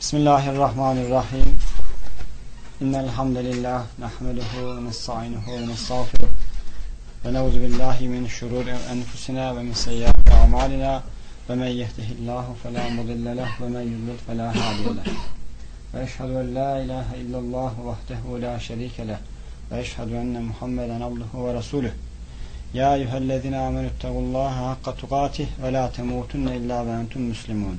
Bismillahirrahmanirrahim. İnnel hamdelellahi nahmeduhu ve nestainuhu ve nestağfiruh. Ve na'udzu billahi min şururi enfusina ve min seyyiati a'malina. Ve men yehdihillahu fela mudille leh ve men yudlil fela hadiye leh. Ve eşhedü en la ilahe illallah vahdehu la şerike leh. Ve eşhedü enne Muhammeden abduhu ve resuluh. Ya eyyühellezine amenü ettegullaha hakka tukatih ve la temutunne illa ve entum muslimun.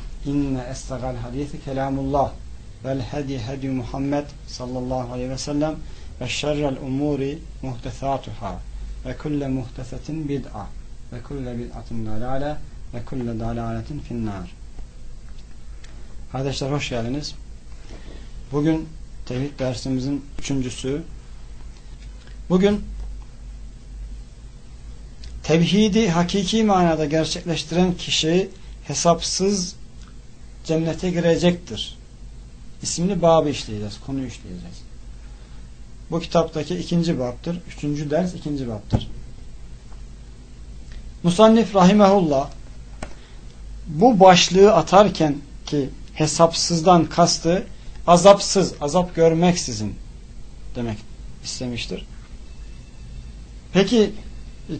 İnne estagal hadisi kelamullah vel hedi hedi Muhammed sallallahu aleyhi ve sellem ve şerrel umuri muhtesatuhâ ve kulle muhtesetin bid'a ve kulle bid'atin dalale ve kulle dalaletin finnâr. Kardeşler hoş geldiniz. Bugün tevhid dersimizin üçüncüsü. Bugün tevhidi hakiki manada gerçekleştiren kişi hesapsız cennete girecektir. İsimli babı işleyeceğiz. Konuyu işleyeceğiz. Bu kitaptaki ikinci babdır. Üçüncü ders ikinci babdır. Musannif Rahimehullah bu başlığı atarken ki hesapsızdan kastı azapsız, azap görmeksizin demek istemiştir. Peki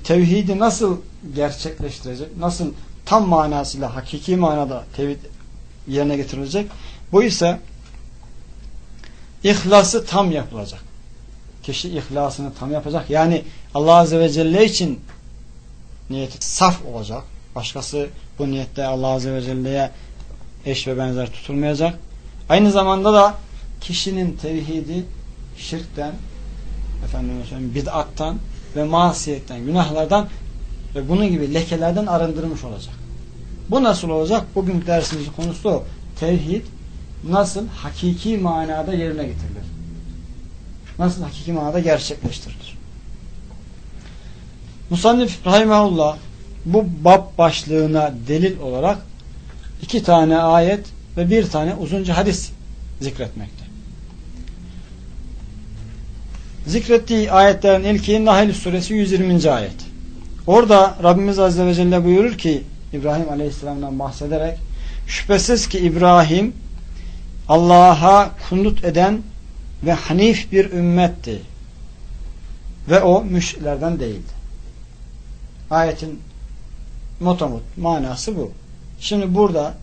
tevhidi nasıl gerçekleştirecek? Nasıl tam manasıyla, hakiki manada tevhid yerine getirilecek. Bu ise ihlası tam yapılacak. Kişi ihlasını tam yapacak. Yani Allah Azze ve Celle için niyeti saf olacak. Başkası bu niyette Allah Azze ve Celle'ye eş ve benzer tutulmayacak. Aynı zamanda da kişinin tevhidi şirkten efendim bid'attan ve masiyetten, günahlardan ve bunun gibi lekelerden arındırmış olacak. Bu nasıl olacak? Bugün dersimizin konusu o. Tevhid nasıl hakiki manada yerine getirilir? Nasıl hakiki manada gerçekleştirilir? Musannif Rahimahullah bu bab başlığına delil olarak iki tane ayet ve bir tane uzunca hadis zikretmekte. Zikrettiği ayetlerin ilki Nahl suresi 120. ayet. Orada Rabbimiz Azze ve Celle buyurur ki İbrahim Aleyhisselam'dan bahsederek şüphesiz ki İbrahim Allah'a kunut eden ve hanif bir ümmetti. Ve o müşriklerden değildi. Ayetin motomot manası bu. Şimdi burada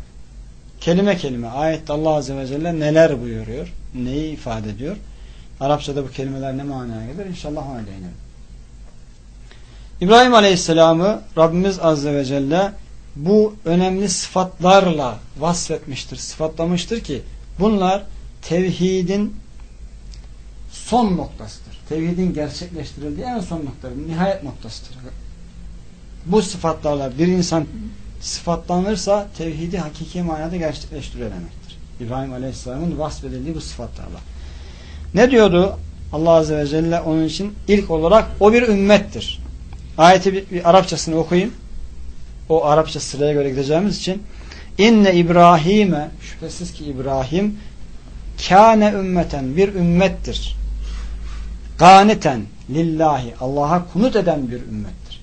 kelime kelime ayette Allah Azze ve Celle neler buyuruyor? Neyi ifade ediyor? Arapçada bu kelimeler ne manaya gelir? İnşallah değinelim. İbrahim Aleyhisselam'ı Rabbimiz Azze ve Celle bu önemli sıfatlarla vasfetmiştir, sıfatlamıştır ki bunlar tevhidin son noktasıdır. Tevhidin gerçekleştirildiği en son noktadır, nihayet noktasıdır. Bu sıfatlarla bir insan sıfatlanırsa tevhidi hakiki manada gerçekleştiriyor demektir. İbrahim Aleyhisselam'ın vasfedildiği bu sıfatlarla. Ne diyordu Allah Azze ve Celle onun için? ilk olarak o bir ümmettir. Ayeti bir, bir Arapçasını okuyayım o Arapça sıraya göre gideceğimiz için inne İbrahim'e şüphesiz ki İbrahim kâne ümmeten bir ümmettir. Ganiten lillahi Allah'a kunut eden bir ümmettir.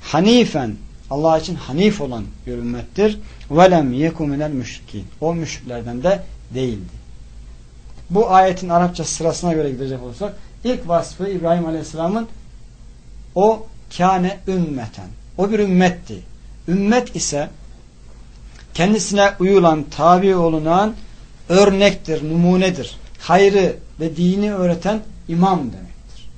Hanifen Allah için hanif olan bir ümmettir. Velem yeku minel müşrikin. O müşriklerden de değildi. Bu ayetin Arapça sırasına göre gidecek olursak ilk vasfı İbrahim Aleyhisselam'ın o kâne ümmeten. O bir ümmetti. Ümmet ise kendisine uyulan, tabi olunan örnektir, numunedir. Hayrı ve dini öğreten imam demektir.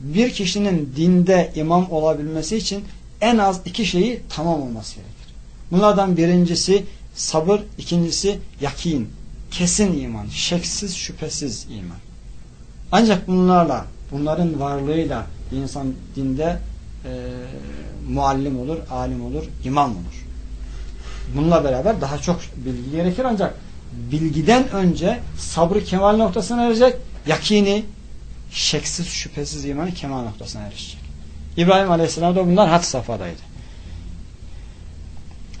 Bir kişinin dinde imam olabilmesi için en az iki şeyi tamam olması gerekir. Bunlardan birincisi sabır, ikincisi yakin, kesin iman, şeksiz, şüphesiz iman. Ancak bunlarla, bunların varlığıyla insan dinde e, muallim olur, alim olur, imam olur. Bununla beraber daha çok bilgi gerekir ancak bilgiden önce sabrı kemal noktasına erecek. Yakini, şeksiz şüphesiz imanı kemal noktasına erişecek. İbrahim Aleyhisselam da bunlar had safhadaydı.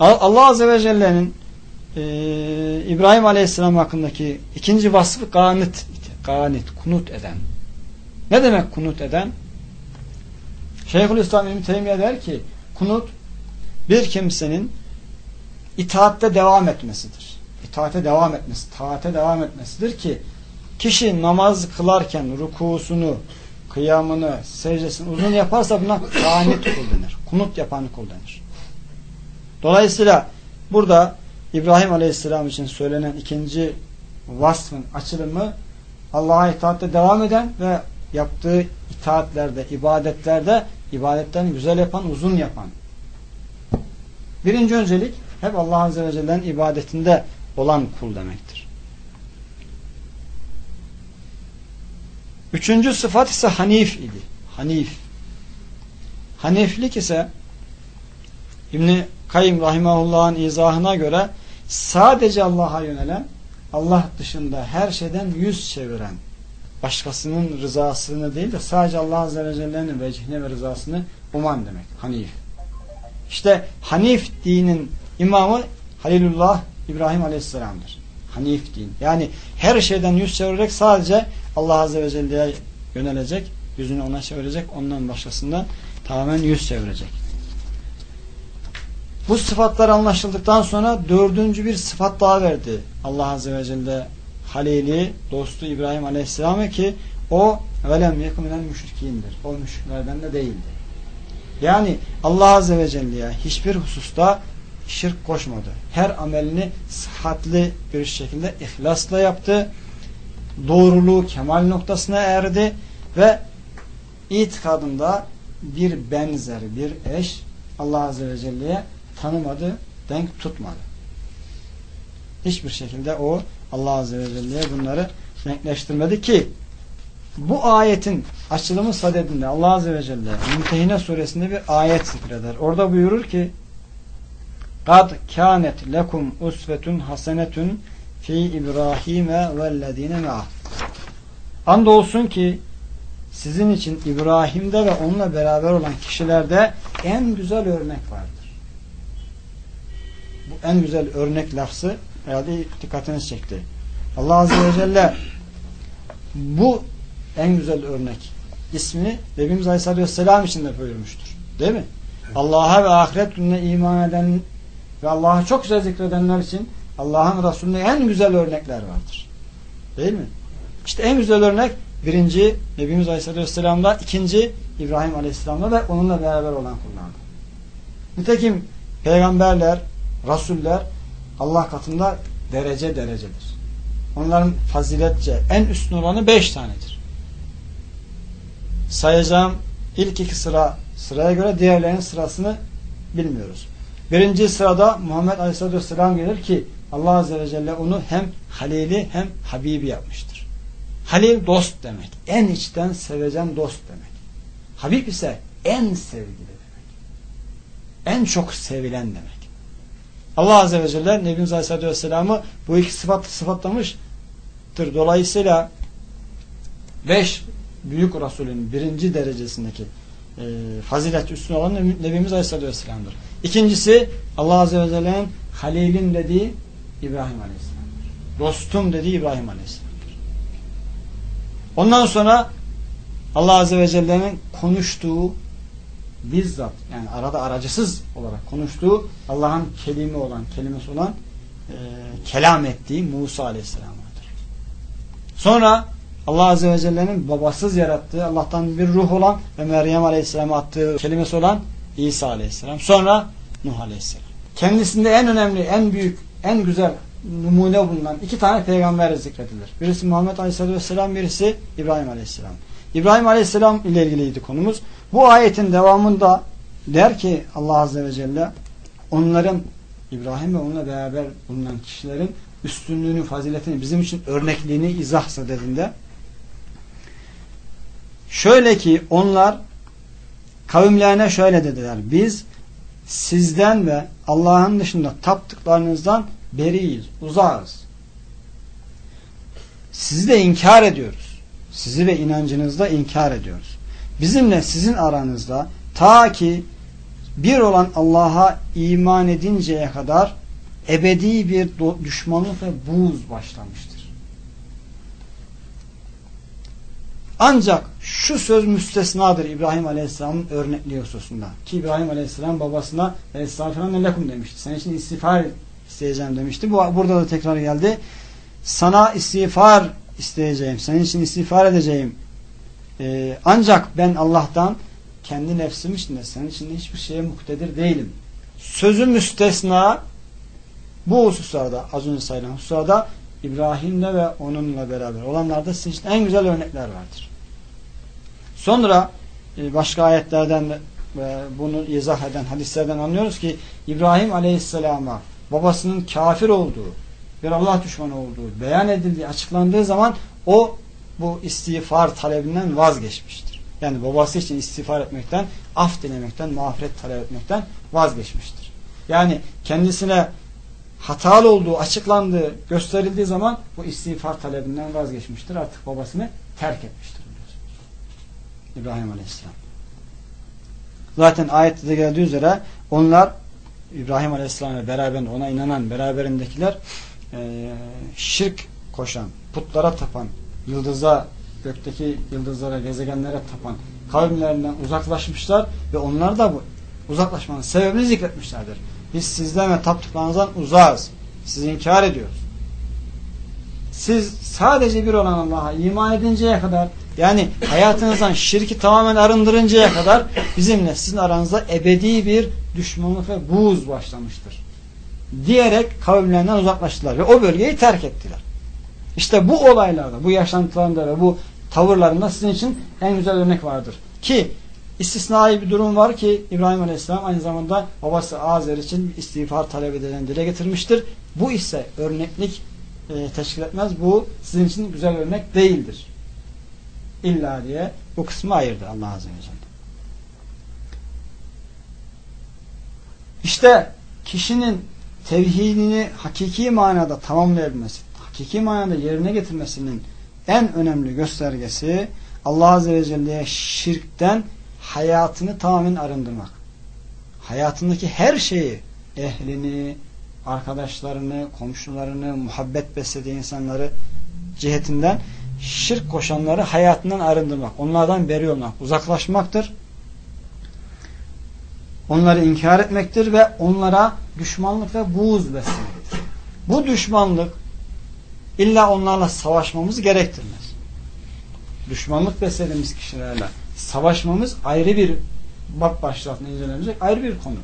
Allah Azze ve Celle'nin e, İbrahim Aleyhisselam hakkındaki ikinci vasfı ganit, ganit, kunut eden. Ne demek kunut eden? Şeyhülislam İbn Teymiye der ki kunut bir kimsenin itaatte devam etmesidir. İtaate devam etmesi, taate devam etmesidir ki kişi namaz kılarken rukusunu, kıyamını, secdesini uzun yaparsa buna kanit kul denir. Kunut yapan kul denir. Dolayısıyla burada İbrahim Aleyhisselam için söylenen ikinci vasfın açılımı Allah'a itaatte devam eden ve yaptığı itaatlerde, ibadetlerde ibadetlerini güzel yapan, uzun yapan. Birinci öncelik hep Allah Azze ve Celle'nin ibadetinde olan kul demektir. Üçüncü sıfat ise hanif idi. Hanif. Haniflik ise İbni Kayyum Rahimahullah'ın izahına göre sadece Allah'a yönelen, Allah dışında her şeyden yüz çeviren, başkasının rızasını değil de sadece Allah Azze ve Celle'nin vecihine ve rızasını uman demek. Hanif. İşte Hanif dinin imamı Halilullah İbrahim Aleyhisselam'dır. Hanif din. Yani her şeyden yüz çevirerek sadece Allah Azze ve Celle'ye yönelecek, yüzünü ona çevirecek, ondan başkasından tamamen yüz çevirecek. Bu sıfatlar anlaşıldıktan sonra dördüncü bir sıfat daha verdi. Allah Azze ve Celle Halili, dostu İbrahim Aleyhisselam'a ki o velem yekuminen müşrikindir. O müşriklerden de değildi. Yani Allah Azze ve Celle'ye hiçbir hususta şirk koşmadı. Her amelini sıhhatli bir şekilde ihlasla yaptı. Doğruluğu kemal noktasına erdi ve itikadında bir benzer, bir eş Allah Azze ve Celle'ye tanımadı, denk tutmadı. Hiçbir şekilde o Allah Azze ve Celle'ye bunları denkleştirmedi ki bu ayetin açılımı sadedinde Allah Azze ve Celle Mümtehine suresinde bir ayet zikreder. Orada buyurur ki قَدْ كَانَتْ لَكُمْ اُسْوَةٌ حَسَنَةٌ fi İbrahim'e vellezine me'ah. Andolsun ki sizin için İbrahim'de ve onunla beraber olan kişilerde en güzel örnek vardır. Bu en güzel örnek lafzı herhalde dikkatinizi çekti. Allah Azze ve Celle bu en güzel örnek ismini Nebimiz Aleyhisselatü Vesselam için de buyurmuştur. Değil mi? Allah'a ve ahiret gününe iman eden ve Allah'ı çok güzel zikredenler için Allah'ın Resulüne en güzel örnekler vardır. Değil mi? İşte en güzel örnek birinci Nebimiz Aleyhisselatü Vesselam'da, ikinci İbrahim Aleyhisselam'da ve onunla beraber olan kullarda. Nitekim peygamberler, rasuller Allah katında derece derecedir. Onların faziletçe en üstün olanı beş tanedir. Sayacağım ilk iki sıra sıraya göre diğerlerinin sırasını bilmiyoruz. Birinci sırada Muhammed Aleyhisselatü Vesselam gelir ki Allah Azze ve Celle onu hem Halili hem Habibi yapmıştır. Halil dost demek. En içten sevecen dost demek. Habib ise en sevgili demek. En çok sevilen demek. Allah Azze ve Celle Nebimiz Aleyhisselatü Vesselam'ı bu iki sıfat sıfatlamıştır. Dolayısıyla beş büyük Resulün birinci derecesindeki e, fazilet üstün olan Nebimiz Aleyhisselatü Vesselam'dır. İkincisi Allah Azze ve Celle'nin Halil'in dediği İbrahim Aleyhisselam'dır. Dostum dediği İbrahim Aleyhisselam'dır. Ondan sonra Allah Azze ve Celle'nin konuştuğu bizzat yani arada aracısız olarak konuştuğu Allah'ın kelime olan, kelimesi olan e, kelam ettiği Musa Aleyhisselam vardır. Sonra Allah Azze ve Celle'nin babasız yarattığı Allah'tan bir ruh olan ve Meryem Aleyhisselam'a attığı kelimesi olan İsa Aleyhisselam. Sonra Nuh Aleyhisselam. Kendisinde en önemli, en büyük, en güzel numune bulunan iki tane peygamber zikredilir. Birisi Muhammed Aleyhisselatü Vesselam, birisi İbrahim Aleyhisselam. İbrahim Aleyhisselam ile ilgiliydi konumuz. Bu ayetin devamında der ki Allah Azze ve Celle onların İbrahim ve onunla beraber bulunan kişilerin üstünlüğünü, faziletini, bizim için örnekliğini izah sadedinde şöyle ki onlar kavimlerine şöyle dediler. Biz sizden ve Allah'ın dışında taptıklarınızdan beriyiz, uzağız. sizi de inkar ediyoruz. Sizi ve inancınızda inkar ediyoruz. Bizimle sizin aranızda ta ki bir olan Allah'a iman edinceye kadar ebedi bir düşmanlık ve buğz başlamıştır. Ancak şu söz müstesnadır İbrahim Aleyhisselam'ın örnekliği hususunda. Ki İbrahim Aleyhisselam babasına Estağfirullah lekum demişti. Senin için istiğfar isteyeceğim demişti. Bu burada da tekrar geldi. Sana istiğfar isteyeceğim. Senin için istiğfar edeceğim. Ee, ancak ben Allah'tan kendi nefsim için de senin için de hiçbir şeye muktedir değilim. Sözü müstesna bu hususlarda az önce sayılan hususlarda İbrahim'le ve onunla beraber olanlarda sizin en güzel örnekler vardır. Sonra e, başka ayetlerden ve bunu izah eden hadislerden anlıyoruz ki İbrahim Aleyhisselam'a babasının kafir olduğu bir Allah düşmanı olduğu beyan edildiği, açıklandığı zaman o bu istiğfar talebinden vazgeçmiştir. Yani babası için istiğfar etmekten, af dilemekten, mağfiret talep etmekten vazgeçmiştir. Yani kendisine hatalı olduğu açıklandığı, gösterildiği zaman bu istiğfar talebinden vazgeçmiştir. Artık babasını terk etmiştir. İbrahim Aleyhisselam. Zaten ayette de geldiği üzere onlar İbrahim Aleyhisselam'la beraber ona inanan beraberindekiler e, şirk koşan, putlara tapan, yıldıza, gökteki yıldızlara, gezegenlere tapan kavimlerinden uzaklaşmışlar ve onlar da bu uzaklaşmanın sebebini zikretmişlerdir. Biz sizden ve taptıklarınızdan uzağız. Sizi inkar ediyoruz. Siz sadece bir olan Allah'a iman edinceye kadar yani hayatınızdan şirki tamamen arındırıncaya kadar bizimle sizin aranızda ebedi bir düşmanlık ve buğz başlamıştır. Diyerek kavimlerinden uzaklaştılar ve o bölgeyi terk ettiler. İşte bu olaylarda, bu yaşantılarında ve bu tavırlarında sizin için en güzel örnek vardır. Ki istisnai bir durum var ki İbrahim Aleyhisselam aynı zamanda babası Azer için istiğfar talep edilen dile getirmiştir. Bu ise örneklik e, teşkil etmez. Bu sizin için güzel örnek değildir. İlla diye bu kısmı ayırdı Allah Azze ve Celle. İşte kişinin tevhidini hakiki manada tamamlayabilmesi, hakiki manada yerine getirmesinin en önemli göstergesi Allah Azze ve Celle'ye şirkten hayatını tamamen arındırmak. Hayatındaki her şeyi, ehlini, arkadaşlarını, komşularını, muhabbet beslediği insanları cihetinden şirk koşanları hayatından arındırmak, onlardan beri olmak, uzaklaşmaktır. Onları inkar etmektir ve onlara düşmanlık ve buğz beslemektir. Bu düşmanlık illa onlarla savaşmamız gerektirmez. Düşmanlık beslediğimiz kişilerle savaşmamız ayrı bir bak başlatma incelenecek ayrı bir konu.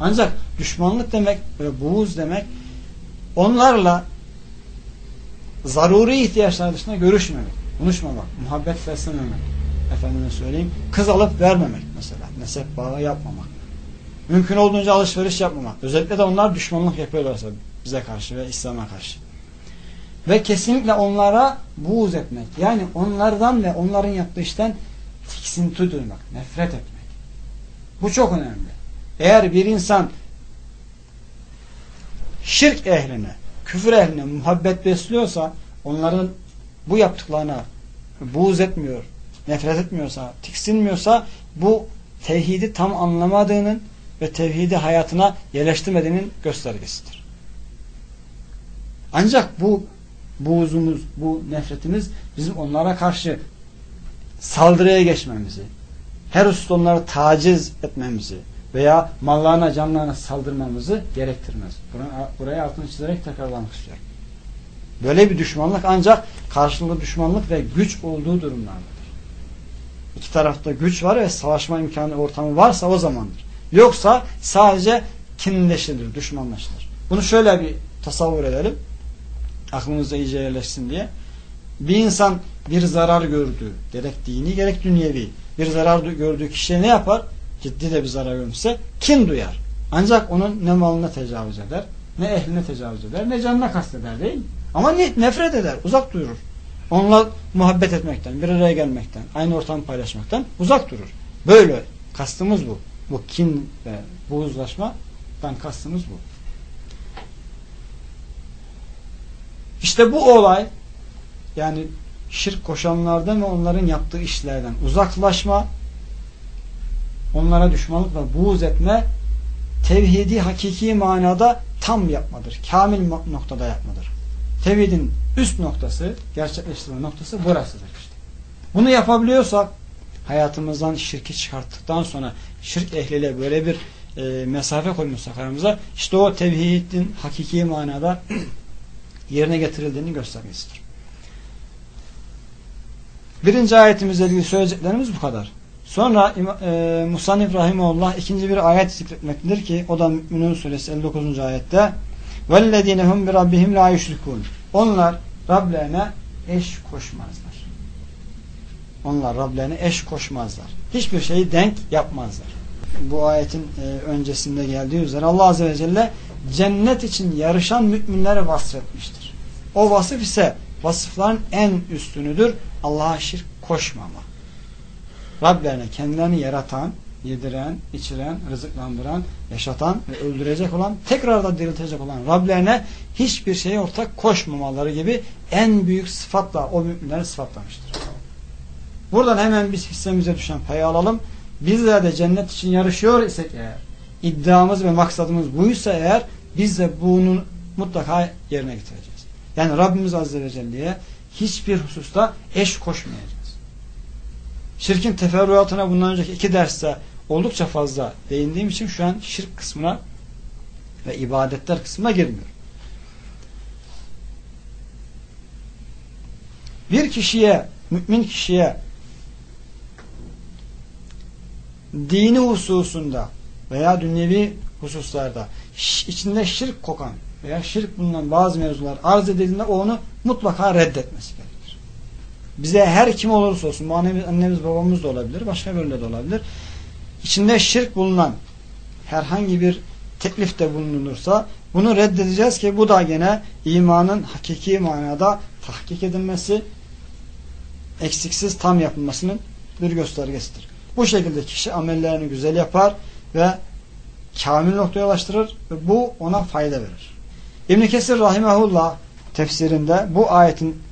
Ancak düşmanlık demek ve buğuz demek onlarla zaruri ihtiyaçlar dışında görüşmemek, konuşmamak, muhabbet beslememek, efendime söyleyeyim, kız alıp vermemek mesela, nesep bağı yapmamak. Mümkün olduğunca alışveriş yapmamak. Özellikle de onlar düşmanlık yapıyorlarsa bize karşı ve İslam'a karşı. Ve kesinlikle onlara buğz etmek. Yani onlardan ve onların yaptığı işten tiksinti duymak, nefret etmek. Bu çok önemli. Eğer bir insan şirk ehline, küfür ehline muhabbet besliyorsa onların bu yaptıklarına buğz etmiyor, nefret etmiyorsa, tiksinmiyorsa bu tevhidi tam anlamadığının ve tevhidi hayatına yerleştirmediğinin göstergesidir. Ancak bu buğzumuz, bu nefretimiz bizim onlara karşı saldırıya geçmemizi, her hususta onları taciz etmemizi, veya mallarına canlarına saldırmamızı gerektirmez. Buraya altını çizerek tekrarlamak istiyorum. Böyle bir düşmanlık ancak karşılıklı düşmanlık ve güç olduğu durumlardadır. İki tarafta güç var ve savaşma imkanı ortamı varsa o zamandır. Yoksa sadece kinleşilir, düşmanlaşılır. Bunu şöyle bir tasavvur edelim. Aklımızda iyice yerleşsin diye. Bir insan bir zarar gördüğü, gerek dini gerek dünyevi bir zarar gördüğü kişiye ne yapar? ciddi de bir zarar görmüşse kim duyar? Ancak onun ne malına tecavüz eder, ne ehline tecavüz eder, ne canına kasteder değil mi? Ama nefret eder, uzak durur. Onunla muhabbet etmekten, bir araya gelmekten, aynı ortamı paylaşmaktan uzak durur. Böyle kastımız bu. Bu kin ve bu uzlaşmadan kastımız bu. İşte bu olay yani şirk koşanlardan ve onların yaptığı işlerden uzaklaşma, onlara düşmanlık ve buğz etme, tevhidi hakiki manada tam yapmadır. Kamil noktada yapmadır. Tevhidin üst noktası, gerçekleştirme noktası burasıdır işte. Bunu yapabiliyorsak hayatımızdan şirki çıkarttıktan sonra şirk ehliyle böyle bir e, mesafe koymuşsak aramıza işte o tevhidin hakiki manada yerine getirildiğini göstergesidir. Birinci ayetimizle ilgili söyleyeceklerimiz bu kadar. Sonra e, Musa İbrahimullah ikinci bir ayet zikretmektedir ki o da Mü'minun suresi 59. ayette وَالَّذ۪ينَ هُمْ بِرَبِّهِمْ لَا يُشْرِكُونَ Onlar Rablerine eş koşmazlar. Onlar Rablerine eş koşmazlar. Hiçbir şeyi denk yapmazlar. Bu ayetin e, öncesinde geldiği üzere Allah Azze ve Celle cennet için yarışan müminleri vasfetmiştir. O vasıf ise vasıfların en üstünüdür. Allah'a şirk koşmama. Rablerine kendilerini yaratan, yediren, içiren, rızıklandıran, yaşatan ve öldürecek olan, tekrar da diriltecek olan Rablerine hiçbir şeye ortak koşmamaları gibi en büyük sıfatla o müminleri sıfatlamıştır. Buradan hemen biz hissemize düşen payı alalım. Bizler de cennet için yarışıyor isek eğer, iddiamız ve maksadımız buysa eğer, biz de bunu mutlaka yerine getireceğiz. Yani Rabbimiz Azze ve Celle'ye hiçbir hususta eş koşmayacağız. Şirkin teferruatına bundan önceki iki derste oldukça fazla değindiğim için şu an şirk kısmına ve ibadetler kısmına girmiyorum. Bir kişiye, mümin kişiye dini hususunda veya dünyevi hususlarda içinde şirk kokan veya şirk bulunan bazı mevzular arz edildiğinde onu mutlaka reddetmesi gerekir. Bize her kim olursa olsun, bu annemiz, annemiz babamız da olabilir, başka birileri de olabilir. İçinde şirk bulunan herhangi bir teklifte bulunursa bunu reddedeceğiz ki bu da gene imanın hakiki manada tahkik edilmesi, eksiksiz tam yapılmasının bir göstergesidir. Bu şekilde kişi amellerini güzel yapar ve kamil noktaya ulaştırır ve bu ona fayda verir. İbn Kesir rahimehullah tefsirinde bu ayetin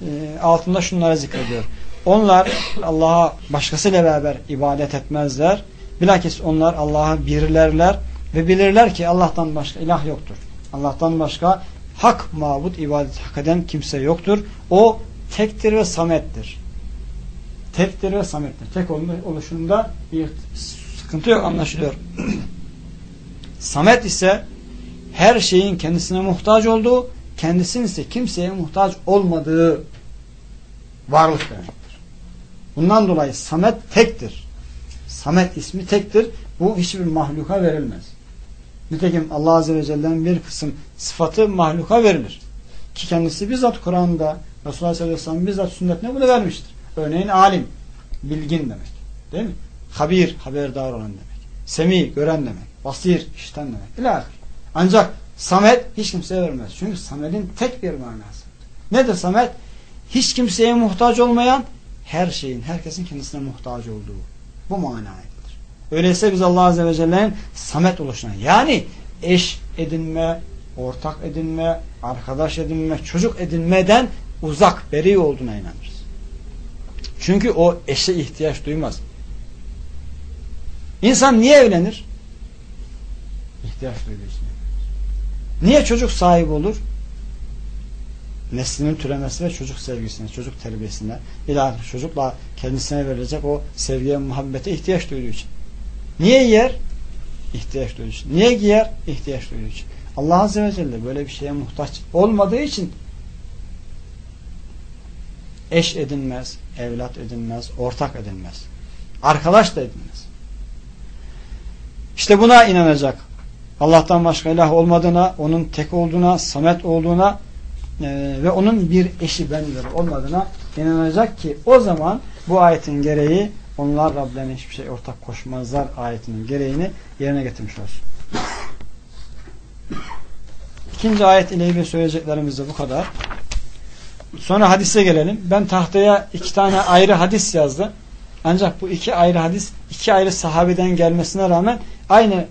e, altında şunları zikrediyor. Onlar Allah'a başkasıyla beraber ibadet etmezler. Bilakis onlar Allah'a birlerler ve bilirler ki Allah'tan başka ilah yoktur. Allah'tan başka hak mabut ibadet hak eden kimse yoktur. O tektir ve samettir. Tektir ve samettir. Tek oluşunda bir sıkıntı yok anlaşılıyor. Samet ise her şeyin kendisine muhtaç olduğu, kendisinin ise kimseye muhtaç olmadığı varlık demektir. Bundan dolayı Samet tektir. Samet ismi tektir. Bu hiçbir mahluka verilmez. Nitekim Allah Azze ve Celle'nin bir kısım sıfatı mahluka verilir. Ki kendisi bizzat Kur'an'da Resulullah sallallahu aleyhi ve sellem bizzat sünnetine bunu vermiştir. Örneğin alim, bilgin demek. Değil mi? Habir, haberdar olan demek. Semi, gören demek. Basir, işten demek. İlahi. Ancak Samet hiç kimseye vermez. Çünkü Samet'in tek bir manası. Nedir Samet? Hiç kimseye muhtaç olmayan, her şeyin, herkesin kendisine muhtaç olduğu. Bu manayıdır. Öyleyse biz Allah Azze ve Celle'nin Samet oluşuna yani eş edinme, ortak edinme, arkadaş edinme, çocuk edinmeden uzak, beri olduğuna inanırız. Çünkü o eşe ihtiyaç duymaz. İnsan niye evlenir? İhtiyaç duyduğu için. Niye çocuk sahibi olur? Neslinin türemesi ve çocuk sevgisine, çocuk terbiyesine, ilahi çocukla kendisine verilecek o sevgiye, muhabbete ihtiyaç duyduğu için. Niye yer? İhtiyaç duyduğu için. Niye giyer? İhtiyaç duyduğu için. Allah Azze ve Celle böyle bir şeye muhtaç olmadığı için eş edinmez, evlat edinmez, ortak edinmez. Arkadaş da edinmez. İşte buna inanacak. Allah'tan başka ilah olmadığına, onun tek olduğuna, samet olduğuna e, ve onun bir eşi benzeri olmadığına inanacak ki o zaman bu ayetin gereği onlar Rablerine hiçbir şey ortak koşmazlar ayetinin gereğini yerine getirmiş olsun. İkinci ayet ile ilgili söyleyeceklerimiz de bu kadar. Sonra hadise gelelim. Ben tahtaya iki tane ayrı hadis yazdım. Ancak bu iki ayrı hadis iki ayrı sahabeden gelmesine rağmen aynı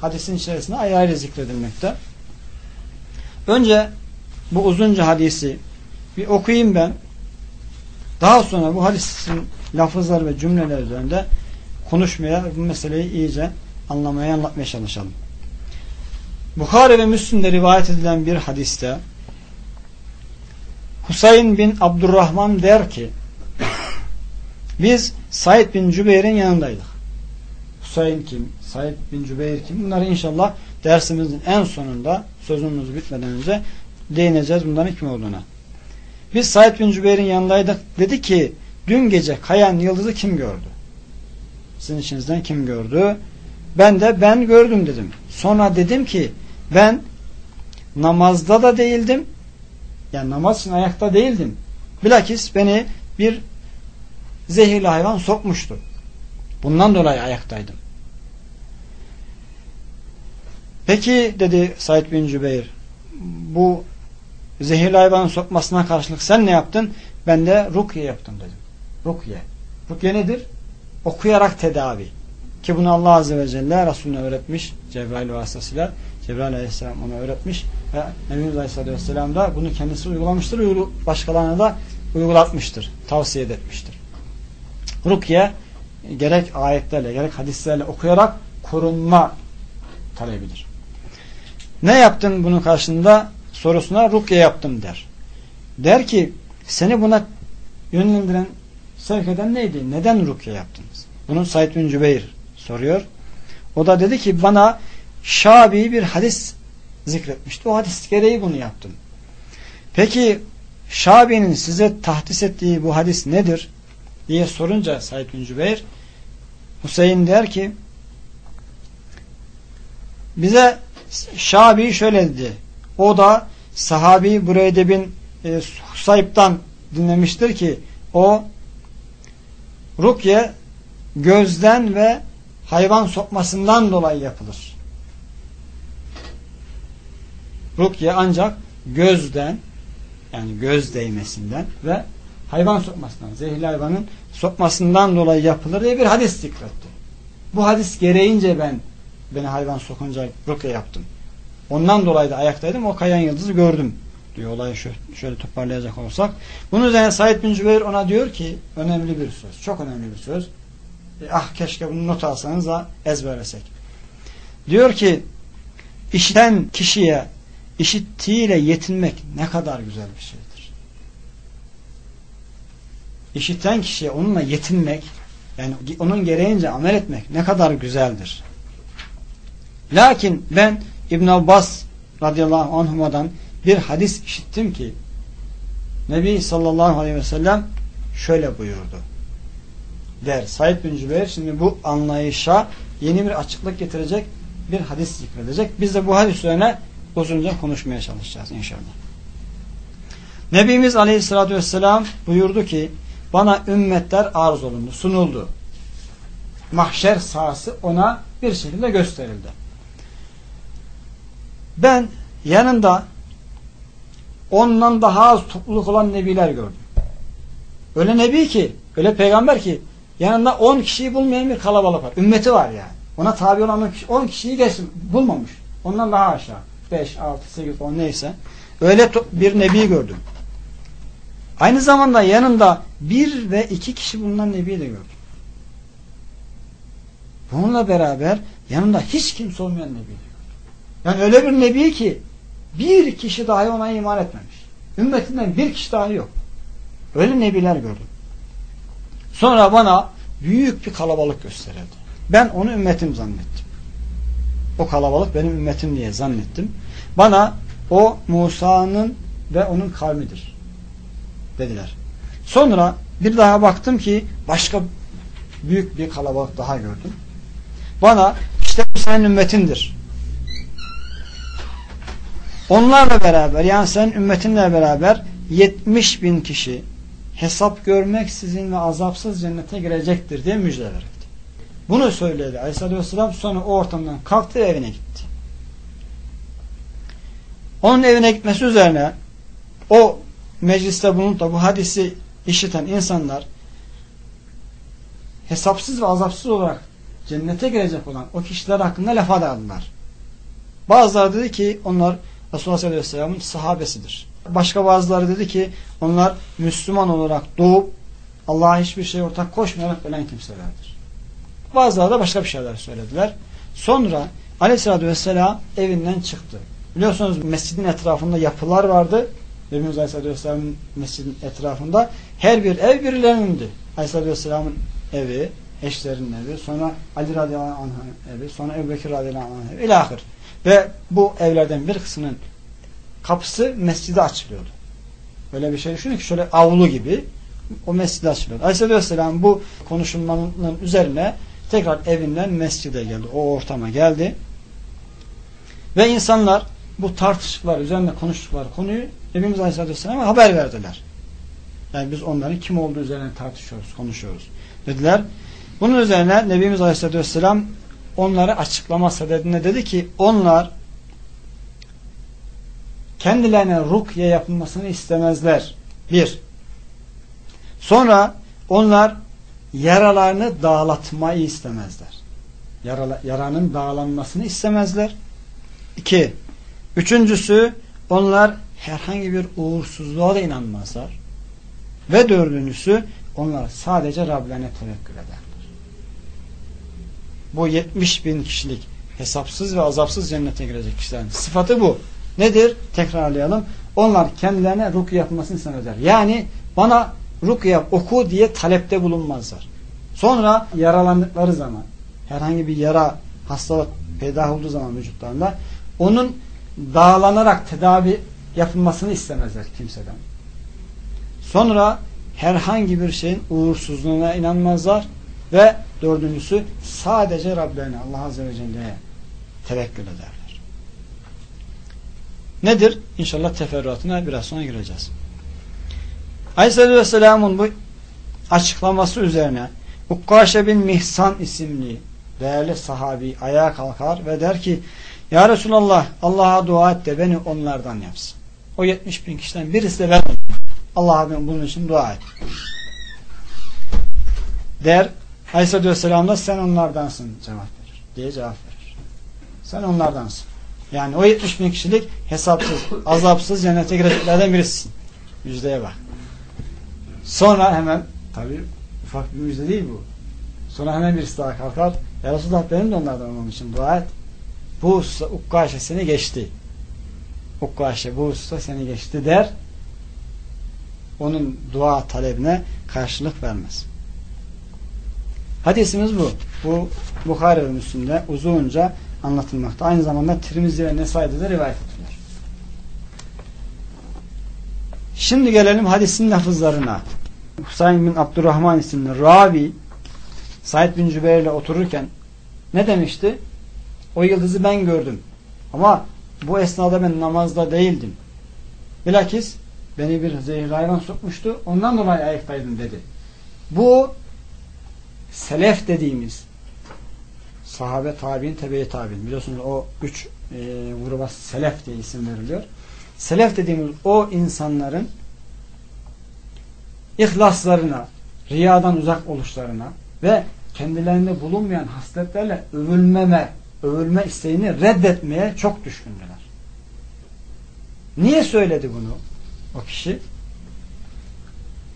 hadisin içerisinde ayrı ayrı zikredilmekte. Önce bu uzunca hadisi bir okuyayım ben. Daha sonra bu hadisin lafızları ve cümleler üzerinde konuşmaya, bu meseleyi iyice anlamaya, anlatmaya çalışalım. Bukhari ve Müslim'de rivayet edilen bir hadiste Husayn bin Abdurrahman der ki biz Said bin Cübeyr'in yanındaydık. Husayn kim? Said bin Cübeyr kim? Bunları inşallah dersimizin en sonunda sözümüz bitmeden önce değineceğiz bunların kim olduğuna. Biz Said bin Cübeyr'in yanındaydık. Dedi ki dün gece kayan yıldızı kim gördü? Sizin içinizden kim gördü? Ben de ben gördüm dedim. Sonra dedim ki ben namazda da değildim. Yani namaz için ayakta değildim. Bilakis beni bir zehirli hayvan sokmuştu. Bundan dolayı ayaktaydım. Peki dedi Said bin Cübeyr bu zehirli hayvanın sokmasına karşılık sen ne yaptın? Ben de rukiye yaptım dedim. Rukiye. Rukiye nedir? Okuyarak tedavi. Ki bunu Allah Azze ve Celle Resulüne öğretmiş. Cebrail vasıtasıyla. Cebrail Aleyhisselam ona öğretmiş. Ve Nebimiz Aleyhisselatü Vesselam da bunu kendisi uygulamıştır. Başkalarına da uygulatmıştır. Tavsiye etmiştir. Rukiye gerek ayetlerle gerek hadislerle okuyarak korunma talebidir. Ne yaptın bunun karşında sorusuna rukiye yaptım der. Der ki seni buna yönlendiren sevk eden neydi? Neden rukiye yaptınız? Bunu Said bin Cübeyr soruyor. O da dedi ki bana Şabi bir hadis zikretmişti. O hadis gereği bunu yaptım. Peki Şabi'nin size tahdis ettiği bu hadis nedir? diye sorunca Said bin Hüseyin der ki bize Şabi şöyle dedi. O da sahabi Bureyde bin e, Husayip'tan dinlemiştir ki o rukye gözden ve hayvan sokmasından dolayı yapılır. Rukye ancak gözden yani göz değmesinden ve hayvan sokmasından, zehirli hayvanın sokmasından dolayı yapılır diye bir hadis zikretti. Bu hadis gereğince ben beni hayvan sokunca rukye yaptım. Ondan dolayı da ayaktaydım. O kayan yıldızı gördüm diyor olayı şöyle, toparlayacak olsak. Bunun üzerine Said bin Cübeyr ona diyor ki önemli bir söz. Çok önemli bir söz. E, ah keşke bunu not alsanız da ezberlesek. Diyor ki işiten kişiye işittiğiyle yetinmek ne kadar güzel bir şeydir. İşiten kişiye onunla yetinmek yani onun gereğince amel etmek ne kadar güzeldir. Lakin ben İbn Abbas radıyallahu anhuma'dan bir hadis işittim ki Nebi sallallahu aleyhi ve sellem şöyle buyurdu. Der Said bin Cübeyr şimdi bu anlayışa yeni bir açıklık getirecek bir hadis zikredecek. Biz de bu hadis üzerine uzunca konuşmaya çalışacağız inşallah. Nebimiz aleyhissalatü vesselam buyurdu ki bana ümmetler arz olundu, sunuldu. Mahşer sahası ona bir şekilde gösterildi. Ben yanında ondan daha az topluluk olan nebiler gördüm. Öyle nebi ki, öyle peygamber ki yanında 10 kişiyi bulmayan bir kalabalık var. Ümmeti var yani. Ona tabi olan 10 kişiyi geçsin, bulmamış. Ondan daha aşağı. 5, 6, 8, 10 neyse. Öyle bir nebi gördüm. Aynı zamanda yanında bir ve iki kişi bulunan nebi de gördüm. Bununla beraber yanında hiç kimse olmayan nebi de gördüm. Yani öyle bir nebi ki bir kişi dahi ona iman etmemiş. Ümmetinden bir kişi dahi yok. Öyle nebiler gördüm. Sonra bana büyük bir kalabalık gösterildi. Ben onu ümmetim zannettim. O kalabalık benim ümmetim diye zannettim. Bana o Musa'nın ve onun kavmidir dediler. Sonra bir daha baktım ki başka büyük bir kalabalık daha gördüm. Bana işte bu senin ümmetindir Onlarla beraber yani sen ümmetinle beraber 70 bin kişi hesap görmeksizin ve azapsız cennete girecektir diye müjdeler etti. Bunu söyledi Aleyhisselatü Vesselam sonra o ortamdan kalktı evine gitti. Onun evine gitmesi üzerine o mecliste bulunup da bu hadisi işiten insanlar hesapsız ve azapsız olarak cennete girecek olan o kişiler hakkında laf aldılar. Bazıları dedi ki onlar Resulullah Aleyhisselam'ın sahabesidir. Başka bazıları dedi ki onlar Müslüman olarak doğup Allah'a hiçbir şey ortak koşmayarak ölen kimselerdir. Bazıları da başka bir şeyler söylediler. Sonra Aleyhisselatü Vesselam evinden çıktı. Biliyorsunuz mescidin etrafında yapılar vardı. Nebimiz Aleyhisselatü Vesselam'ın mescidin etrafında her bir ev birilerindi. Aleyhisselatü Vesselam'ın evi, eşlerinin evi, sonra Ali radıyallahu anh'ın evi, sonra Ebu Bekir radıyallahu anh'ın evi, ilahir. Ve bu evlerden bir kısmının kapısı mescide açılıyordu. Böyle bir şey düşünün ki şöyle avlu gibi o mescide açılıyordu. Aleyhisselatü Vesselam bu konuşulmanın üzerine tekrar evinden mescide geldi. O ortama geldi. Ve insanlar bu tartışıklar üzerinde konuştukları konuyu Nebimiz Aleyhisselatü haber verdiler. Yani biz onların kim olduğu üzerine tartışıyoruz, konuşuyoruz. Dediler. Bunun üzerine Nebimiz Aleyhisselatü Vesselam onları açıklama sebebine dedi ki onlar kendilerine rukye yapılmasını istemezler. Bir. Sonra onlar yaralarını dağlatmayı istemezler. Yara, yaranın dağlanmasını istemezler. İki. Üçüncüsü onlar herhangi bir uğursuzluğa da inanmazlar. Ve dördüncüsü onlar sadece Rablerine tevekkül ederler. Bu 70 bin kişilik hesapsız ve azapsız cennete girecek kişilerin sıfatı bu. Nedir? Tekrarlayalım. Onlar kendilerine rukiye yapmasını istemezler. Yani bana rukiye oku diye talepte bulunmazlar. Sonra yaralandıkları zaman herhangi bir yara hastalık peydah olduğu zaman vücutlarında onun dağlanarak tedavi yapılmasını istemezler kimseden. Sonra herhangi bir şeyin uğursuzluğuna inanmazlar ve dördüncüsü sadece Rablerine Allah Azze ve Celle'ye tevekkül ederler. Nedir? İnşallah teferruatına biraz sonra gireceğiz. Aleyhisselatü Vesselam'ın bu açıklaması üzerine Ukkaşe bin Mihsan isimli değerli sahabi ayağa kalkar ve der ki Ya Resulallah Allah'a dua et de beni onlardan yapsın. O 70 bin kişiden birisi de ben Allah'a bunun için dua et. Der Aleyhisselatü Vesselam da sen onlardansın cevap verir. Diye cevap verir. Sen onlardansın. Yani o 70 bin kişilik hesapsız, azapsız cennete gireceklerden birisin. Yüzdeye bak. Sonra hemen tabi ufak bir müjde değil bu. Sonra hemen birisi daha kalkar. Ya Resulullah benim de onlardan olmam için dua et. Bu usta Ukkaşe seni geçti. Ukkaşe bu usta seni geçti der. Onun dua talebine karşılık vermez. Hadisimiz bu. Bu Bukhari ve Müslim'de uzunca anlatılmakta. Aynı zamanda Tirmizi ve Nesai'de de rivayet edilir. Şimdi gelelim hadisin lafızlarına. Husayn bin Abdurrahman isimli Ravi Said bin Cübeyr ile otururken ne demişti? O yıldızı ben gördüm. Ama bu esnada ben namazda değildim. Bilakis beni bir zehirli hayvan sokmuştu. Ondan dolayı ayaktaydım dedi. Bu selef dediğimiz sahabe tabi'in, tebe tabi'in. Biliyorsunuz o üç e, gruba selef diye isim veriliyor. Selef dediğimiz o insanların ihlaslarına, riyadan uzak oluşlarına ve kendilerinde bulunmayan hasletlerle övülmeme, övülme isteğini reddetmeye çok düşkündüler. Niye söyledi bunu o kişi?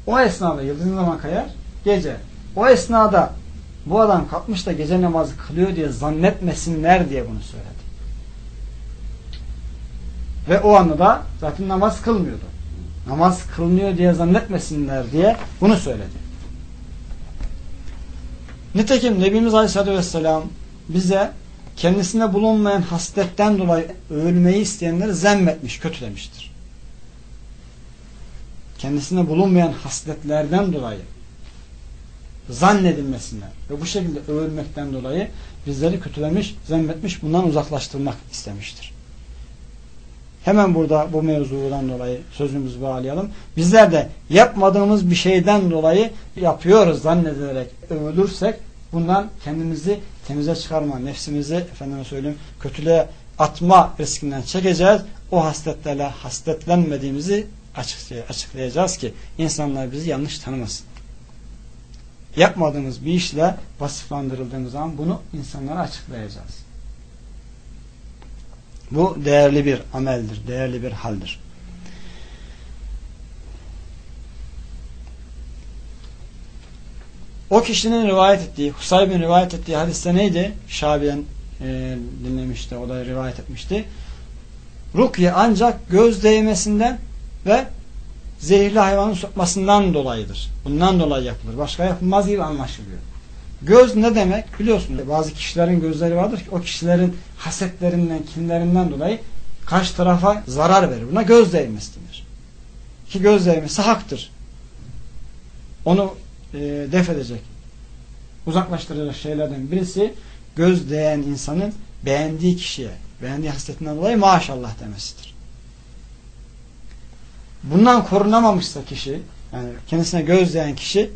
O esnada yıldız zaman kayar? Gece. O esnada bu adam kalkmış da gece namazı kılıyor diye zannetmesinler diye bunu söyledi. Ve o anda da zaten namaz kılmıyordu. Namaz kılınıyor diye zannetmesinler diye bunu söyledi. Nitekim Nebimiz Aleyhisselatü Vesselam bize kendisinde bulunmayan hasletten dolayı ölmeyi isteyenleri zemmetmiş, kötülemiştir. Kendisinde bulunmayan hasletlerden dolayı zannedilmesinden ve bu şekilde övülmekten dolayı bizleri kötülemiş, zemmetmiş, bundan uzaklaştırmak istemiştir. Hemen burada bu mevzudan dolayı sözümüzü bağlayalım. Bizler de yapmadığımız bir şeyden dolayı yapıyoruz zannedilerek övülürsek bundan kendimizi temize çıkarma, nefsimizi efendime söyleyeyim kötülüğe atma riskinden çekeceğiz. O hasletlerle hasletlenmediğimizi açıklayacağız ki insanlar bizi yanlış tanımasın. Yapmadığımız bir işle vasıflandırıldığımız zaman bunu insanlara açıklayacağız. Bu değerli bir ameldir, değerli bir haldir. O kişinin rivayet ettiği, Husayb'in rivayet ettiği hadiste neydi? Şabi'den e, dinlemişti, o da rivayet etmişti. Rukiye ancak göz değmesinden ve zehirli hayvanın sokmasından dolayıdır. Bundan dolayı yapılır. Başka yapılmaz gibi anlaşılıyor. Göz ne demek? Biliyorsunuz bazı kişilerin gözleri vardır ki o kişilerin hasetlerinden, kinlerinden dolayı karşı tarafa zarar verir. Buna göz değmesi denir. Ki göz değmesi haktır. Onu e, def edecek, uzaklaştıracak şeylerden birisi göz değen insanın beğendiği kişiye, beğendiği hasletinden dolayı maşallah demesidir. Bundan korunamamışsa kişi, yani kendisine göz değen kişi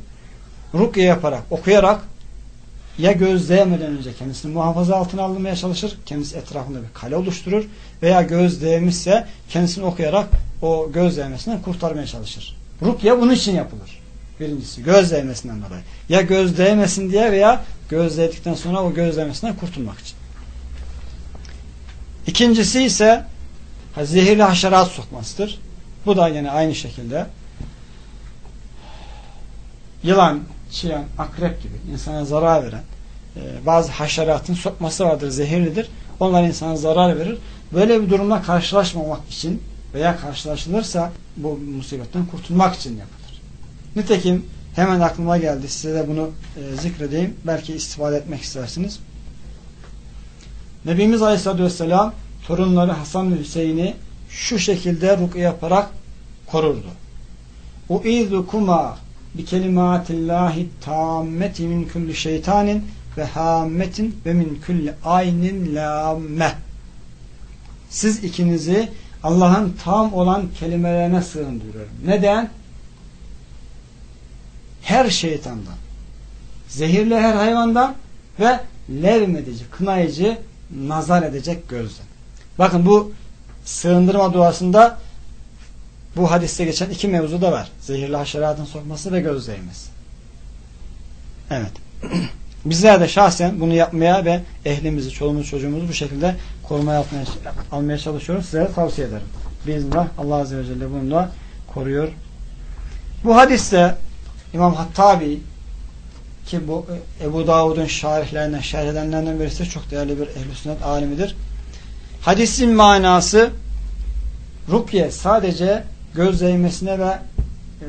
rukye yaparak, okuyarak ya göz değmeden önce kendisini muhafaza altına almaya çalışır, kendisi etrafında bir kale oluşturur veya göz değmişse kendisini okuyarak o göz değmesinden kurtarmaya çalışır. Rukye bunun için yapılır. Birincisi göz değmesinden dolayı. Ya göz değmesin diye veya göz değdikten sonra o göz değmesinden kurtulmak için. İkincisi ise zehirli haşerat sokmasıdır. Bu da yine aynı şekilde yılan, çiyan, akrep gibi insana zarar veren e, bazı haşeratın sokması vardır, zehirlidir. Onlar insana zarar verir. Böyle bir durumla karşılaşmamak için veya karşılaşılırsa bu musibetten kurtulmak için yapılır. Nitekim hemen aklıma geldi. Size de bunu e, zikredeyim. Belki istifade etmek istersiniz. Nebimiz Aleyhisselatü Vesselam torunları Hasan ve Hüseyin'i şu şekilde ruku yaparak korurdu. Uizukuma bi kelimatillahi tammeti min kulli şeytanin ve hammetin ve min kulli aynin lamme. Siz ikinizi Allah'ın tam olan kelimelerine sığındırıyorum. Neden? Her şeytandan, zehirli her hayvandan ve levmedici, kınayıcı, nazar edecek gözden. Bakın bu sığındırma duasında bu hadiste geçen iki mevzu da var. Zehirli haşeratın sokması ve göz değmesi. Evet. Bizler de şahsen bunu yapmaya ve ehlimizi, çoluğumuzu, çocuğumuzu bu şekilde korumaya almaya, almaya çalışıyoruz. Size tavsiye ederim. Biiznillah Allah Azze ve Celle bunu da koruyor. Bu hadiste İmam Hattabi ki bu Ebu Davud'un şarihlerinden, şerh edenlerden birisi çok değerli bir ehl sünnet alimidir. Hadisin manası rukye sadece göz değmesine ve e,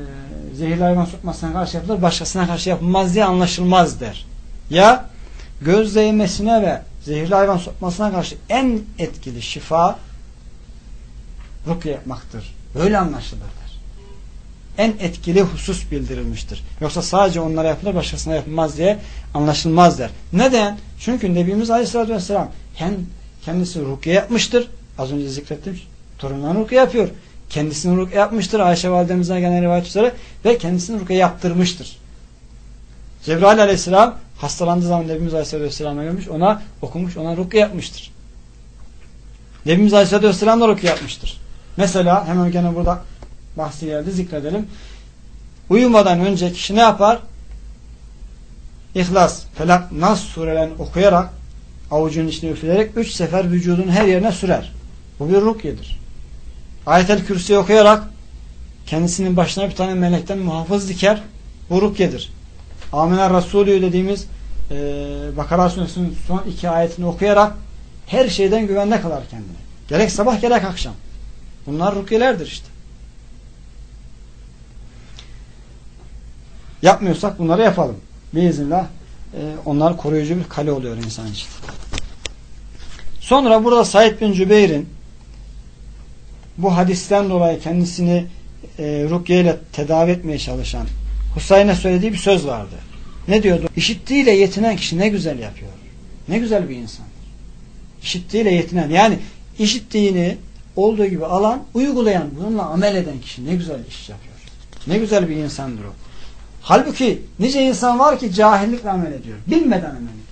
zehirli hayvan sokmasına karşı yapılır, başkasına karşı yapılmaz diye anlaşılmaz der. Ya göz değmesine ve zehirli hayvan sokmasına karşı en etkili şifa rukye yapmaktır. Böyle anlaşılır der. En etkili husus bildirilmiştir. Yoksa sadece onlara yapılır, başkasına yapılmaz diye anlaşılmaz der. Neden? Çünkü Nebimiz Aleyhisselatü Vesselam hem kendisi rukye yapmıştır. Az önce zikrettim. Torunlarına rukye yapıyor. Kendisini rukye yapmıştır. Ayşe validemizden gelen rivayet üzere ve kendisini rukye yaptırmıştır. Cebrail aleyhisselam hastalandığı zaman Nebimiz aleyhisselatü vesselam'a gelmiş. Ona okumuş. Ona rukye yapmıştır. Nebimiz aleyhisselatü vesselam da rukye yapmıştır. Mesela hemen gene burada bahsi geldi zikredelim. Uyumadan önce kişi ne yapar? İhlas, Felak, Nas surelerini okuyarak avucunun içine üfleyerek üç sefer vücudun her yerine sürer. Bu bir rukyedir. Ayet-el Kürsi okuyarak kendisinin başına bir tane melekten muhafız diker. Bu rukyedir. Aminer Resulü dediğimiz e, Bakara suresinin son iki ayetini okuyarak her şeyden güvende kalar kendine. Gerek sabah gerek akşam. Bunlar rukyelerdir işte. Yapmıyorsak bunları yapalım. Biiznillah e, onlar koruyucu bir kale oluyor insan için. Sonra burada Said bin Cübeyr'in bu hadisten dolayı kendisini e, rukiye ile tedavi etmeye çalışan Hüseyin'e söylediği bir söz vardı. Ne diyordu? İşittiğiyle yetinen kişi ne güzel yapıyor. Ne güzel bir insandır. İşittiğiyle yetinen yani işittiğini olduğu gibi alan, uygulayan, bununla amel eden kişi ne güzel iş yapıyor. Ne güzel bir insandır o. Halbuki nice insan var ki cahillikle amel ediyor. Bilmeden amel ediyor.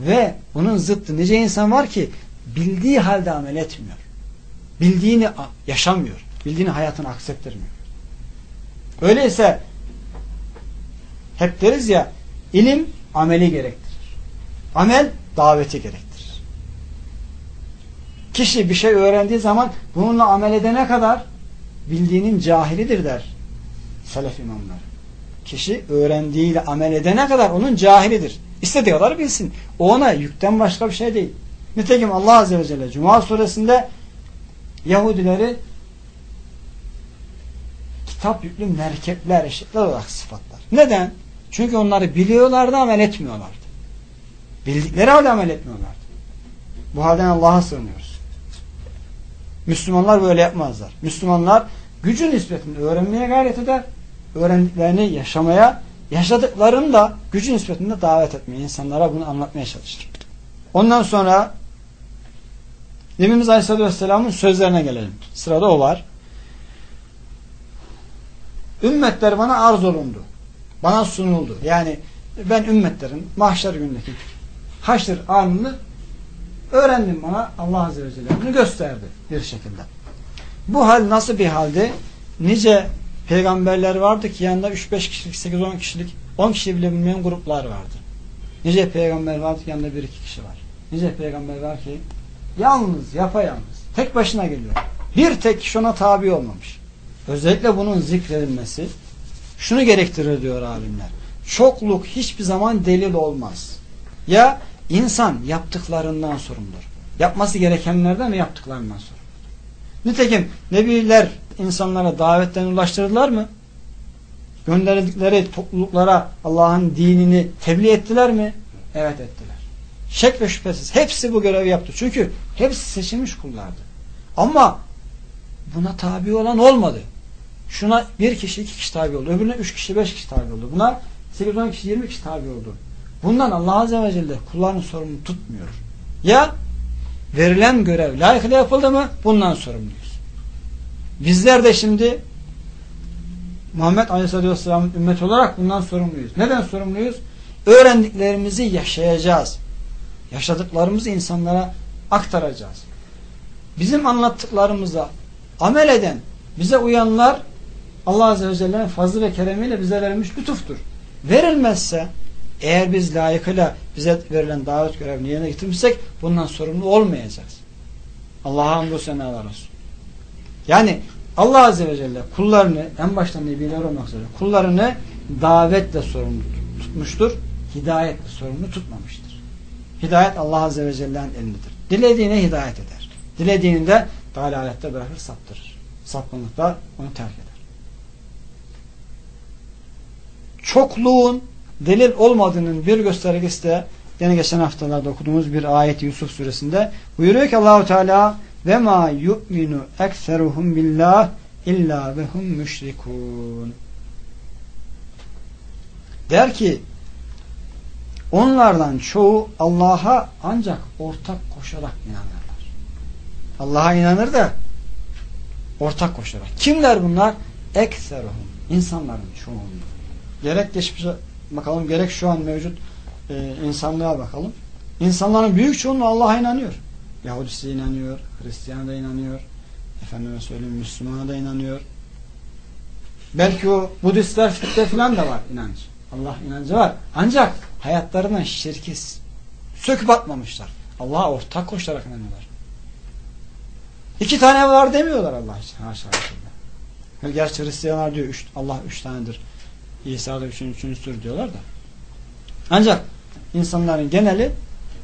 Ve bunun zıttı nice insan var ki bildiği halde amel etmiyor. Bildiğini yaşamıyor. Bildiğini hayatını aksettirmiyor. Öyleyse hep deriz ya ilim ameli gerektirir. Amel daveti gerektirir. Kişi bir şey öğrendiği zaman bununla amel edene kadar bildiğinin cahilidir der Selef imamları. kişi öğrendiğiyle amel edene kadar onun cahilidir. İstediği kadar bilsin. O ona yükten başka bir şey değil. Nitekim Allah Azze ve Celle Cuma suresinde Yahudileri kitap yüklü merkepler, eşitler olarak sıfatlar. Neden? Çünkü onları biliyorlardı amel etmiyorlardı. Bildikleri halde amel etmiyorlardı. Bu halden Allah'a sığınıyoruz. Müslümanlar böyle yapmazlar. Müslümanlar gücün nispetinde öğrenmeye gayret eder. Öğrendiklerini yaşamaya, yaşadıklarını da gücün nispetinde davet etmeye, insanlara bunu anlatmaya çalışır. Ondan sonra Nebimiz Aleyhisselatü Vesselam'ın sözlerine gelelim. Sırada o var. Ümmetler bana arz olundu. Bana sunuldu. Yani ben ümmetlerin mahşer günündeki haşr anını öğrendim bana Allah Azze ve Celle bunu gösterdi bir şekilde. Bu hal nasıl bir halde? Nice peygamberler vardı ki yanında 3-5 kişilik, 8-10 kişilik, 10 kişi bile bilmeyen gruplar vardı. Nice peygamber vardı ki yanında 1-2 kişi var. Nice peygamber var ki yalnız, yapayalnız, tek başına geliyor. Bir tek ona tabi olmamış. Özellikle bunun zikredilmesi şunu gerektirir diyor alimler. Çokluk hiçbir zaman delil olmaz. Ya insan yaptıklarından sorumludur. Yapması gerekenlerden ve yaptıklarından sorumludur. Nitekim nebiler insanlara davetten ulaştırdılar mı? Gönderdikleri topluluklara Allah'ın dinini tebliğ ettiler mi? Evet ettiler. Şek ve şüphesiz hepsi bu görevi yaptı. Çünkü hepsi seçilmiş kullardı. Ama buna tabi olan olmadı. Şuna bir kişi, iki kişi tabi oldu. Öbürüne üç kişi, beş kişi tabi oldu. Buna sekiz, on kişi, yirmi kişi tabi oldu. Bundan Allah Azze ve Celle kulların sorumlu tutmuyor. Ya verilen görev layıkıyla yapıldı mı bundan sorumluyuz. Bizler de şimdi Muhammed Aleyhisselatü Vesselam'ın ümmet olarak bundan sorumluyuz. Neden sorumluyuz? Öğrendiklerimizi yaşayacağız. Yaşadıklarımızı insanlara aktaracağız. Bizim anlattıklarımıza amel eden, bize uyanlar Allah Azze ve Celle'nin fazlı ve keremiyle bize verilmiş lütuftur. Verilmezse eğer biz layıkıyla bize verilen davet görevini yerine getirmişsek bundan sorumlu olmayacağız. Allah'a hamdü senalar olsun. Yani Allah Azze ve Celle kullarını en başta nebiler olmak üzere kullarını davetle sorumlu tutmuştur. Hidayetle sorumlu tutmamıştır. Hidayet Allah Azze ve Celle'nin elindedir. Dilediğine hidayet eder. Dilediğini de dalalette bırakır saptırır. Sapkınlıkta onu terk eder. Çokluğun delil olmadığının bir göstergesi de yine geçen haftalarda okuduğumuz bir ayet Yusuf suresinde buyuruyor ki Allahu Teala ve ma yu'minu ekseruhum billah illa ve hum müşrikun. Der ki onlardan çoğu Allah'a ancak ortak koşarak inanırlar. Allah'a inanır da ortak koşarak. Kimler bunlar? Ekseruhum. İnsanların çoğunluğu. Gerek geçmişe bakalım gerek şu an mevcut e, insanlığa bakalım. İnsanların büyük çoğunluğu Allah'a inanıyor. Yahudisi inanıyor, Hristiyan'a da inanıyor, efendime söyleyeyim Müslümana da inanıyor. Belki o Budistler fitte falan da var inanç. Allah inancı var. Ancak hayatlarından şirki söküp atmamışlar. Allah'a ortak koşarak inanıyorlar. İki tane var demiyorlar Allah için. Haşa haşa. Gerçi Hristiyanlar diyor üç, Allah üç tanedir. İsa da üçün, üçüncüsüdür diyorlar da. Ancak insanların geneli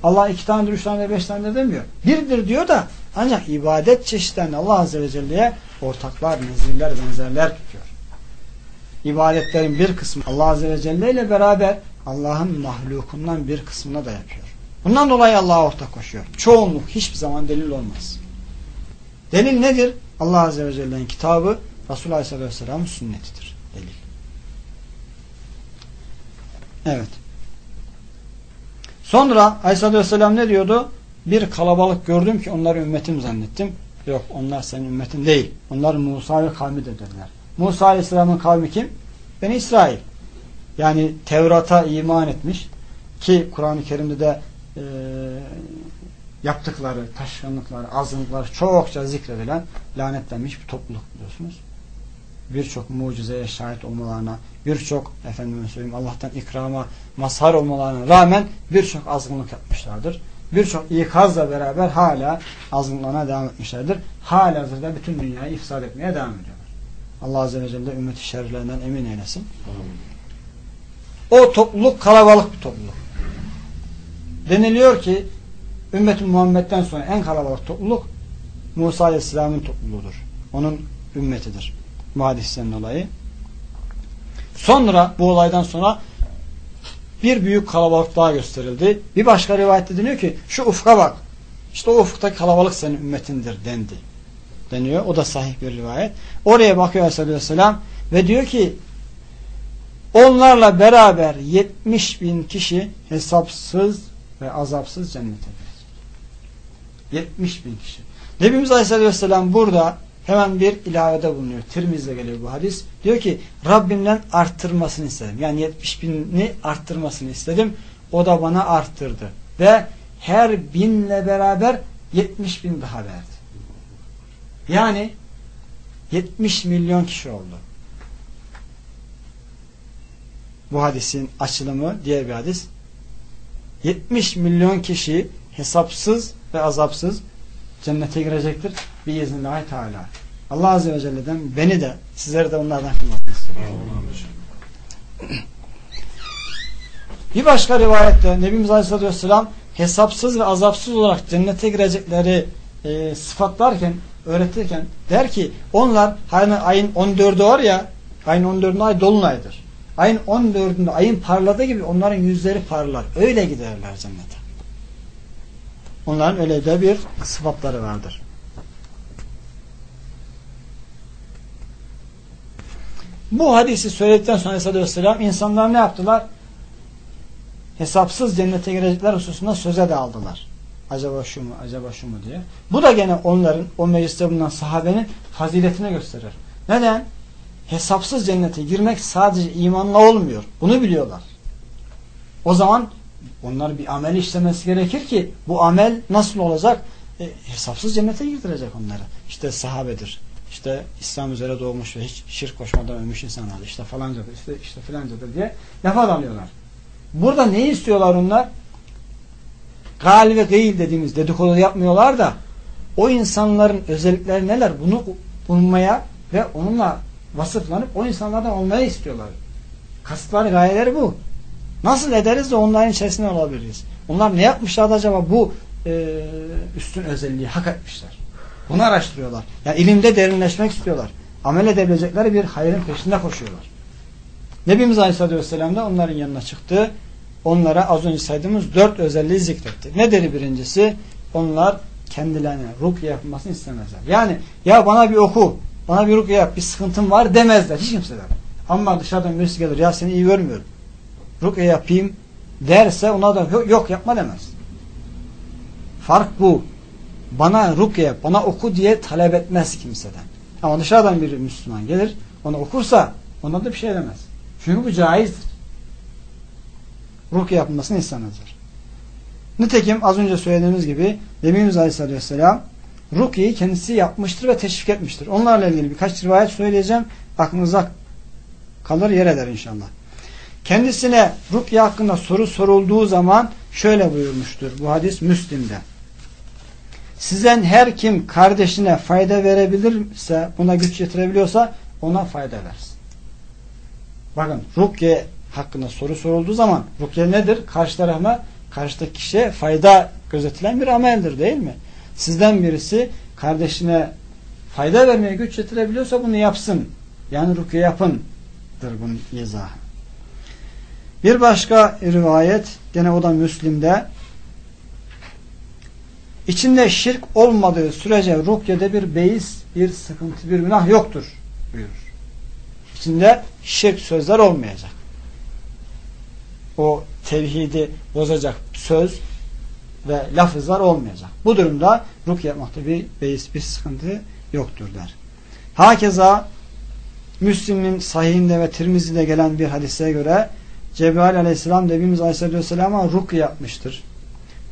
Allah iki tanedir, üç tanedir, beş tanedir demiyor. Birdir diyor da ancak ibadet çeşitlerini Allah Azze ve Celle'ye ortaklar, nezirler, benzerler tutuyor. İbadetlerin bir kısmı Allah Azze ve Celle ile beraber Allah'ın mahlukundan bir kısmına da yapıyor. Bundan dolayı Allah'a ortak koşuyor. Çoğunluk hiçbir zaman delil olmaz. Delil nedir? Allah Azze ve Celle'nin kitabı Resulullah Aleyhisselatü Vesselam'ın sünnetidir. Delil. Evet. Sonra Aleyhisselatü Vesselam ne diyordu? Bir kalabalık gördüm ki onları ümmetim zannettim. Yok onlar senin ümmetin değil. Onlar Musa ve kavmi de dediler. Musa Aleyhisselam'ın kavmi kim? Beni İsrail. Yani Tevrat'a iman etmiş ki Kur'an-ı Kerim'de de e, yaptıkları, taşkınlıkları, azınlıkları çokça zikredilen lanetlenmiş bir topluluk biliyorsunuz. Birçok mucizeye şahit olmalarına, birçok efendime söyleyeyim Allah'tan ikrama mazhar olmalarına rağmen birçok azgınlık yapmışlardır. Birçok ikazla beraber hala azgınlığına devam etmişlerdir. Hala hazırda bütün dünyayı ifsad etmeye devam ediyorlar. Allah Azze ve Celle ümmeti şerlerinden emin eylesin. O topluluk kalabalık bir topluluk. Deniliyor ki ümmet Muhammed'den sonra en kalabalık topluluk Musa Aleyhisselam'ın topluluğudur. Onun ümmetidir. Bu hadisten dolayı. Sonra bu olaydan sonra bir büyük kalabalık daha gösterildi. Bir başka rivayette deniyor ki şu ufka bak. İşte o ufukta kalabalık senin ümmetindir dendi. Deniyor. O da sahih bir rivayet. Oraya bakıyor Aleyhisselam ve diyor ki onlarla beraber 70 bin kişi hesapsız ve azapsız cennete girecek. 70 bin kişi. Nebimiz Aleyhisselam burada hemen bir ilavede bulunuyor. Tirmiz'de geliyor bu hadis. Diyor ki Rabbimden arttırmasını istedim. Yani 70 bini arttırmasını istedim. O da bana arttırdı. Ve her binle beraber 70 bin daha verdi. Yani 70 milyon kişi oldu. Bu hadisin açılımı diğer bir hadis. 70 milyon kişi hesapsız ve azapsız cennete girecektir. Biiznillahü Teala. Allah Azze ve Celle'den beni de sizleri de onlardan istiyorum. Bir başka rivayette Nebimiz Aleyhisselatü Vesselam hesapsız ve azapsız olarak cennete girecekleri e, sıfatlarken öğretirken der ki onlar hani ayın 14'ü var ya ayın 14'ünde ay dolunaydır. Ayın 14'ünde ayın parladığı gibi onların yüzleri parlar. Öyle giderler cennete. Onların öyle de bir sıfatları vardır. Bu hadisi söyledikten sonra Aleyhisselatü Vesselam insanlar ne yaptılar? Hesapsız cennete girecekler hususunda söze de aldılar. Acaba şu mu, acaba şu mu diye. Bu da gene onların, o mecliste bulunan sahabenin faziletine gösterir. Neden? Hesapsız cennete girmek sadece imanla olmuyor. Bunu biliyorlar. O zaman onlar bir amel işlemesi gerekir ki bu amel nasıl olacak? E, hesapsız cennete girdirecek onları. İşte sahabedir. İşte İslam üzere doğmuş ve hiç şirk koşmadan ölmüş insanlar. İşte falancadır, işte, işte filancadır diye lafa dalıyorlar. Burada ne istiyorlar onlar? Gal ve gıyl dediğimiz dedikodu yapmıyorlar da o insanların özellikleri neler? Bunu bulmaya ve onunla vasıflanıp o insanlardan olmayı istiyorlar. Kasıtları gayeleri bu. Nasıl ederiz de onların içerisinde olabiliriz? Onlar ne yapmışlar acaba bu e, üstün özelliği hak etmişler? Bunu araştırıyorlar. Yani ilimde derinleşmek istiyorlar. Amel edebilecekleri bir hayrın peşinde koşuyorlar. Nebimiz Aleyhisselatü Vesselam da onların yanına çıktı. Onlara az önce saydığımız dört özelliği zikretti. Ne dedi birincisi? Onlar kendilerine rukiye yapılmasını istemezler. Yani ya bana bir oku, bana bir rukiye yap, bir sıkıntım var demezler. Hiç kimseler. Ama dışarıdan birisi gelir, ya seni iyi görmüyorum. Rukiye yapayım derse ona da yok yapma demez. Fark bu. Bana rukiye, bana oku diye talep etmez kimseden. Ama dışarıdan bir Müslüman gelir, ona okursa ona da bir şey demez. Çünkü bu caizdir. Rukiye yapılmasını istemezler. Nitekim az önce söylediğimiz gibi Nebimiz Aleyhisselatü Vesselam Rukiye'yi kendisi yapmıştır ve teşvik etmiştir. Onlarla ilgili birkaç rivayet söyleyeceğim. Aklınıza kalır yer eder inşallah. Kendisine Rukiye hakkında soru sorulduğu zaman şöyle buyurmuştur. Bu hadis Müslim'de. Sizden her kim kardeşine fayda verebilirse, buna güç yetirebiliyorsa ona fayda versin. Bakın Rukiye hakkında soru sorulduğu zaman rukiye nedir? Karşı tarafına, karşıdaki kişiye fayda gözetilen bir ameldir değil mi? Sizden birisi kardeşine fayda vermeye güç yetirebiliyorsa bunu yapsın. Yani rukiye yapındır bunun izahı. Bir başka rivayet gene o da Müslim'de içinde şirk olmadığı sürece rukyede bir beis, bir sıkıntı, bir günah yoktur buyurur. İçinde şirk sözler olmayacak o tevhidi bozacak söz ve lafızlar olmayacak. Bu durumda ruk yapmakta bir beis, bir sıkıntı yoktur der. Hakeza Müslim'in sahihinde ve Tirmizi'de gelen bir hadise göre Cebrail aleyhisselam Nebimiz aleyhisselatü vesselama ruk yapmıştır.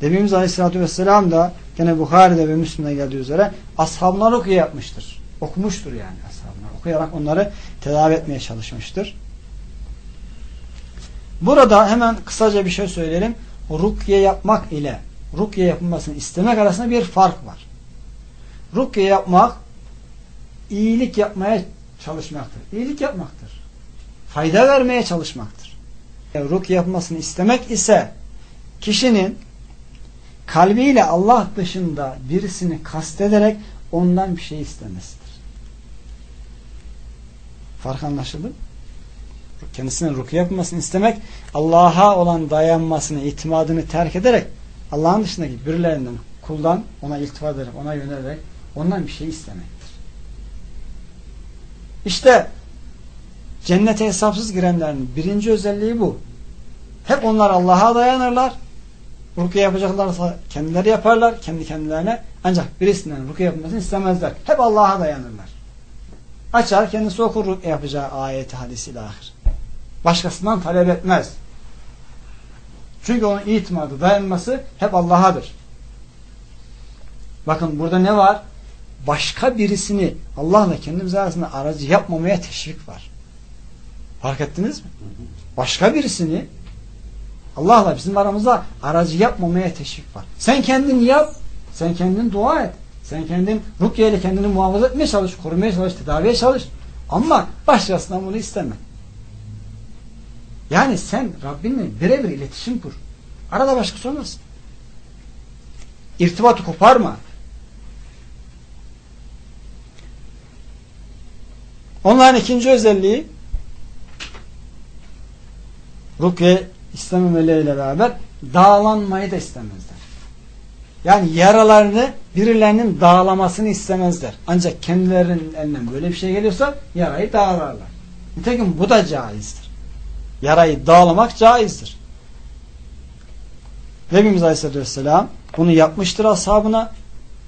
Nebimiz aleyhisselatü vesselam da gene Bukhari'de ve Müslim'de geldiği üzere ashabına rukiye yapmıştır. Okumuştur yani ashabına. Okuyarak onları tedavi etmeye çalışmıştır. Burada hemen kısaca bir şey söyleyelim. Rukiye yapmak ile rukiye yapılmasını istemek arasında bir fark var. Rukiye yapmak iyilik yapmaya çalışmaktır. İyilik yapmaktır. Fayda vermeye çalışmaktır. Rukiye yapmasını istemek ise kişinin kalbiyle Allah dışında birisini kastederek ondan bir şey istemesidir. Fark anlaşıldı mı? Kendisine rukiye yapmasını istemek Allah'a olan dayanmasını, itimadını terk ederek Allah'ın dışındaki birilerinden, kuldan ona iltifat ederek, ona yönelerek ondan bir şey istemektir. İşte cennete hesapsız girenlerin birinci özelliği bu. Hep onlar Allah'a dayanırlar. Rukiye yapacaklarsa kendileri yaparlar, kendi kendilerine. Ancak birisinden rukiye yapmasını istemezler. Hep Allah'a dayanırlar. Açar, kendisi okur yapacağı ayeti, hadisi ahir. Başkasından talep etmez. Çünkü onun itimadı, dayanması hep Allah'adır. Bakın burada ne var? Başka birisini Allah'la kendimiz arasında aracı yapmamaya teşvik var. Fark ettiniz mi? Başka birisini Allah'la bizim aramızda aracı yapmamaya teşvik var. Sen kendin yap, sen kendin dua et. Sen kendin rukiyeyle kendini muhafaza etmeye çalış, korumaya çalış, tedaviye çalış. Ama başkasından bunu isteme. Yani sen Rabbinle birebir iletişim kur. Arada başkası olmasın. İrtibatı koparma. Onların ikinci özelliği rukiye istememeleriyle beraber dağlanmayı da istemezler. Yani yaralarını birilerinin dağlamasını istemezler. Ancak kendilerinin elinden böyle bir şey geliyorsa yarayı dağlarlar. Nitekim bu da caizdir. Yarayı dağlamak caizdir. Nebimiz Aleyhisselatü Vesselam bunu yapmıştır ashabına.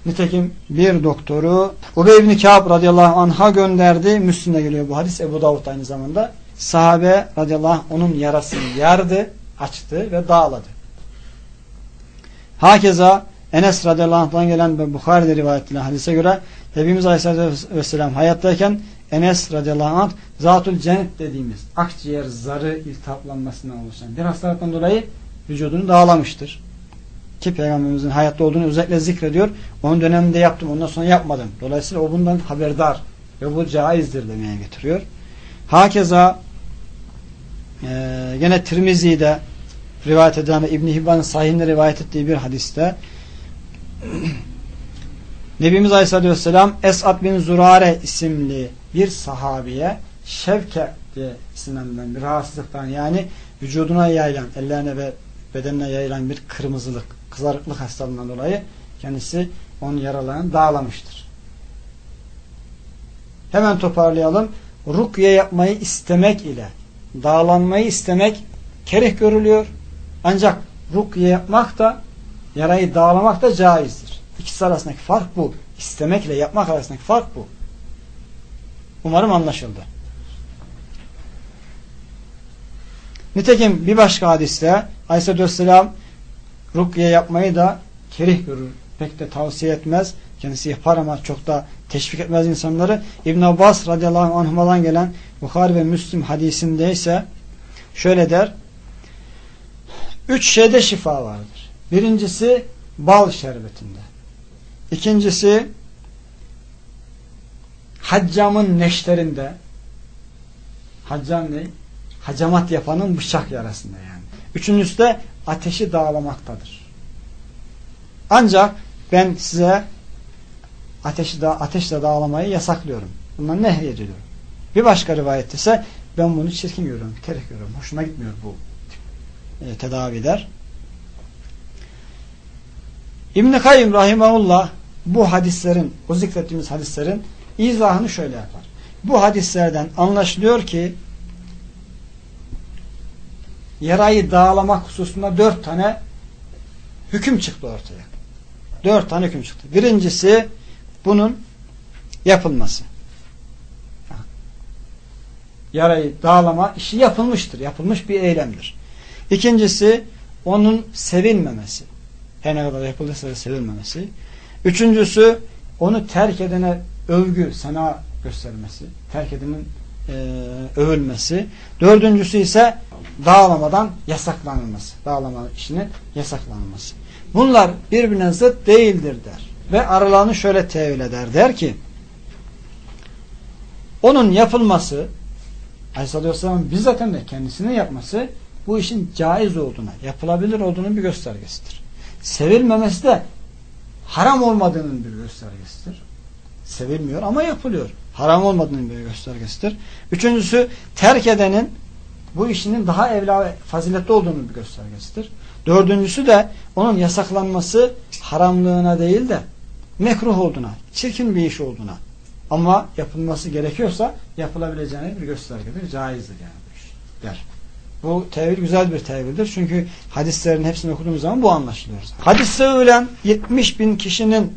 Nitekim bir doktoru Ubey ibn Kâb radıyallahu anh'a gönderdi. Müslüm'de geliyor bu hadis. Ebu Davud aynı zamanda. Sahabe radıyallahu anh onun yarasını yardı, açtı ve dağladı. Hakeza Enes radıyallahu anh'tan gelen ve Bukhari'de rivayet edilen hadise göre Nebimiz Aleyhisselatü Vesselam hayattayken Enes radıyallahu anh zatül cennet dediğimiz akciğer zarı iltihaplanmasından oluşan bir hastalıktan dolayı vücudunu dağlamıştır. Ki Peygamberimizin hayatta olduğunu özellikle zikrediyor. Onun döneminde yaptım, ondan sonra yapmadım. Dolayısıyla o bundan haberdar ve bu caizdir demeye getiriyor. Hakeza e, gene Tirmizi'de rivayet edilen ve İbn-i Hibban'ın sahihinde rivayet ettiği bir hadiste Nebimiz Aleyhisselatü Vesselam Esad bin Zurare isimli bir sahabiye şevke diye isimlendirilen bir rahatsızlıktan yani vücuduna yayılan, ellerine ve bedenine yayılan bir kırmızılık, kızarıklık hastalığından dolayı kendisi onun yaralarını dağlamıştır. Hemen toparlayalım. Rukye yapmayı istemek ile dağlanmayı istemek kerih görülüyor. Ancak rukye yapmak da yarayı dağlamak da caizdir. İkisi arasındaki fark bu. İstemekle yapmak arasındaki fark bu. Umarım anlaşıldı. Nitekim bir başka hadiste Aleyhisselatü Vesselam rukye yapmayı da kerih görür. Pek de tavsiye etmez. Kendisi yapar ama çok da teşvik etmez insanları. İbn Abbas radıyallahu anhuma'dan gelen Bukhari ve Müslim hadisinde ise şöyle der. Üç şeyde şifa vardır. Birincisi bal şerbetinde. İkincisi haccamın neşterinde. Haccam ne? Hacamat yapanın bıçak yarasında yani. Üçüncüsü de ateşi dağlamaktadır. Ancak ben size ateşi da ateşle dağlamayı yasaklıyorum. Bundan nehyediyorum. Bir başka rivayette ise ben bunu çirkin görüyorum, kerek görüyorum. Hoşuma gitmiyor bu e, tedaviler. İbn-i Kayyum Rahimahullah bu hadislerin, o zikrettiğimiz hadislerin izahını şöyle yapar. Bu hadislerden anlaşılıyor ki yarayı dağlamak hususunda dört tane hüküm çıktı ortaya. Dört tane hüküm çıktı. Birincisi bunun yapılması. Yarayı dağlama işi yapılmıştır. Yapılmış bir eylemdir. İkincisi onun sevilmemesi. Her ne kadar yapıldıysa da sevilmemesi. Üçüncüsü onu terk edene övgü, sana göstermesi. Terk edenin e, övülmesi. Dördüncüsü ise dağlamadan yasaklanılması. Dağlama işinin yasaklanması. Bunlar birbirine zıt değildir der. Ve aralarını şöyle tevil eder. Der ki onun yapılması Aleyhisselatü Vesselam'ın bizzaten de kendisinin yapması bu işin caiz olduğuna, yapılabilir olduğunun bir göstergesidir. Sevilmemesi de haram olmadığının bir göstergesidir. Sevilmiyor ama yapılıyor. Haram olmadığının bir göstergesidir. Üçüncüsü terk edenin bu işinin daha evla faziletli olduğunun bir göstergesidir. Dördüncüsü de onun yasaklanması haramlığına değil de mekruh olduğuna, çirkin bir iş olduğuna ama yapılması gerekiyorsa yapılabileceğine bir göstergedir. Caizdir yani bu iş. Der. Bu tevil güzel bir tevildir. Çünkü hadislerin hepsini okuduğumuz zaman bu anlaşılıyor. Hadiste ölen 70 bin kişinin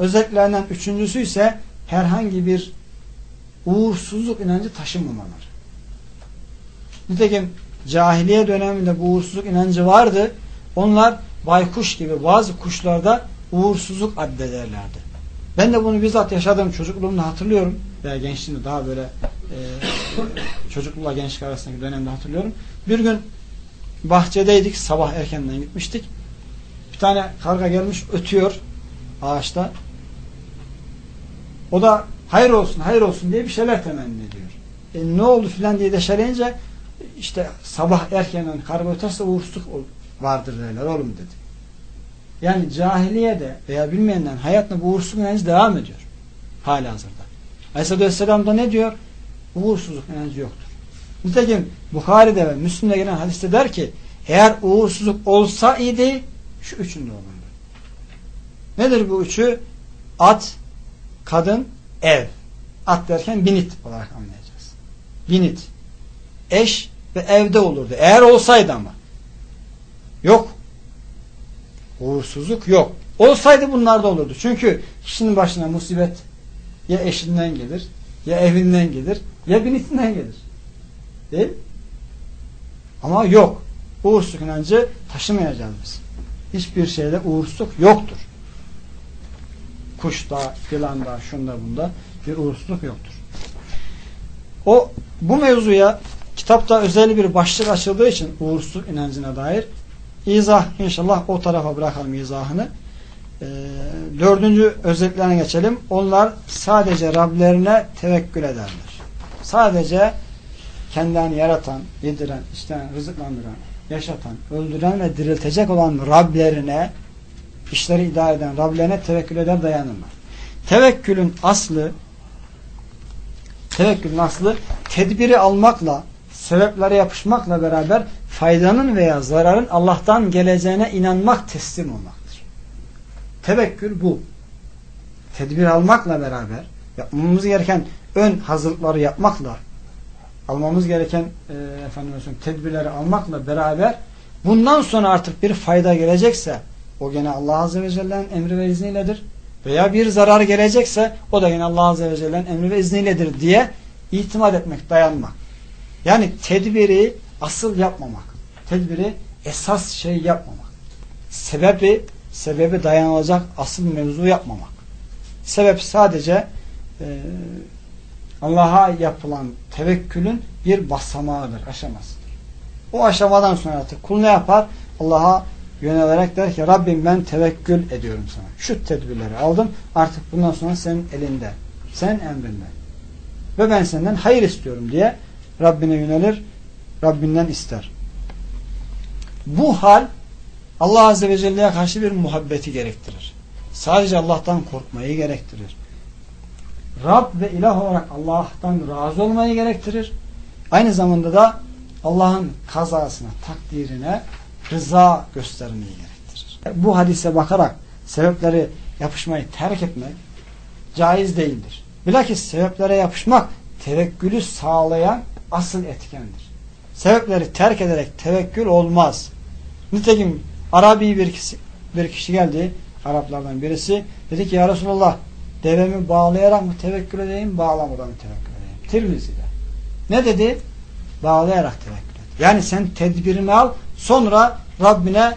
özelliklerinden üçüncüsü ise herhangi bir uğursuzluk inancı taşımamaları. Nitekim cahiliye döneminde bu uğursuzluk inancı vardı. Onlar baykuş gibi bazı kuşlarda uğursuzluk addederlerdi. Ben de bunu bizzat yaşadığım çocukluğumda hatırlıyorum. Veya gençliğimde daha böyle e, çocukluğla gençlik arasındaki dönemde hatırlıyorum. Bir gün bahçedeydik. Sabah erkenden gitmiştik. Bir tane karga gelmiş ötüyor ağaçta. O da hayır olsun hayır olsun diye bir şeyler temenni ediyor. E, ne oldu filan diye deşeleyince işte sabah erkenden öterse uğursuzluk vardır derler oğlum dedi. Yani cahiliyede veya bilmeyenden hayatında bu uğursuzluk inancı devam ediyor. Hala hazırda. Aleyhisselatü Vesselam da ne diyor? Uğursuzluk inancı yoktur. Nitekim Bukhari'de ve Müslim'de gelen hadiste der ki eğer uğursuzluk olsa idi şu üçünde olurdu. Nedir bu üçü? At, kadın, ev. At derken binit olarak anlayacağız. Binit. Eş ve evde olurdu. Eğer olsaydı ama. Yok. Uğursuzluk yok. Olsaydı bunlar da olurdu. Çünkü kişinin başına musibet ya eşinden gelir, ya evinden gelir, ya binitinden gelir. Değil Ama yok. Uğursuzluk inancı taşımayacağız biz. Hiçbir şeyde uğursuzluk yoktur. Kuşta, yılanda, şunda bunda bir uğursuzluk yoktur. O bu mevzuya kitapta özel bir başlık açıldığı için uğursuzluk inancına dair izah inşallah o tarafa bırakalım izahını. Ee, dördüncü özetlerine geçelim. Onlar sadece Rablerine tevekkül ederler. Sadece kendilerini yaratan, yediren, işte rızıklandıran, yaşatan, öldüren ve diriltecek olan Rablerine işleri idare eden Rablerine tevekkül eder dayanırlar. Tevekkülün aslı tevekkülün aslı tedbiri almakla sebeplere yapışmakla beraber faydanın veya zararın Allah'tan geleceğine inanmak teslim olmaktır. Tevekkül bu. Tedbir almakla beraber yapmamız gereken ön hazırlıkları yapmakla almamız gereken e, efendim tedbirleri almakla beraber bundan sonra artık bir fayda gelecekse o gene Allah Azze ve Celle'nin emri ve izniyledir. Veya bir zarar gelecekse o da yine Allah Azze ve Celle'nin emri ve izniyledir diye itimat etmek, dayanmak. Yani tedbiri asıl yapmamak. Tedbiri esas şey yapmamak. Sebebi, sebebi dayanılacak asıl mevzu yapmamak. Sebep sadece e, Allah'a yapılan tevekkülün bir basamağıdır, aşamasıdır. O aşamadan sonra artık kul ne yapar? Allah'a yönelerek der ki Rabbim ben tevekkül ediyorum sana. Şu tedbirleri aldım. Artık bundan sonra senin elinde. Sen emrinde. Ve ben senden hayır istiyorum diye Rabbine yönelir. Rabbinden ister. Bu hal Allah Azze ve Celle'ye karşı bir muhabbeti gerektirir. Sadece Allah'tan korkmayı gerektirir. Rab ve ilah olarak Allah'tan razı olmayı gerektirir. Aynı zamanda da Allah'ın kazasına, takdirine rıza göstermeyi gerektirir. Bu hadise bakarak sebepleri yapışmayı terk etmek caiz değildir. Bilakis sebeplere yapışmak tevekkülü sağlayan asıl etkendir. Sebepleri terk ederek tevekkül olmaz. Nitekim Arabi bir kişi, bir kişi geldi Araplardan birisi dedi ki ya Resulallah devemi bağlayarak mı tevekkül edeyim bağlamadan mı tevekkül edeyim? Tirmizi'de. Ne dedi? Bağlayarak tevekkül et. Yani sen tedbirini al sonra Rabbine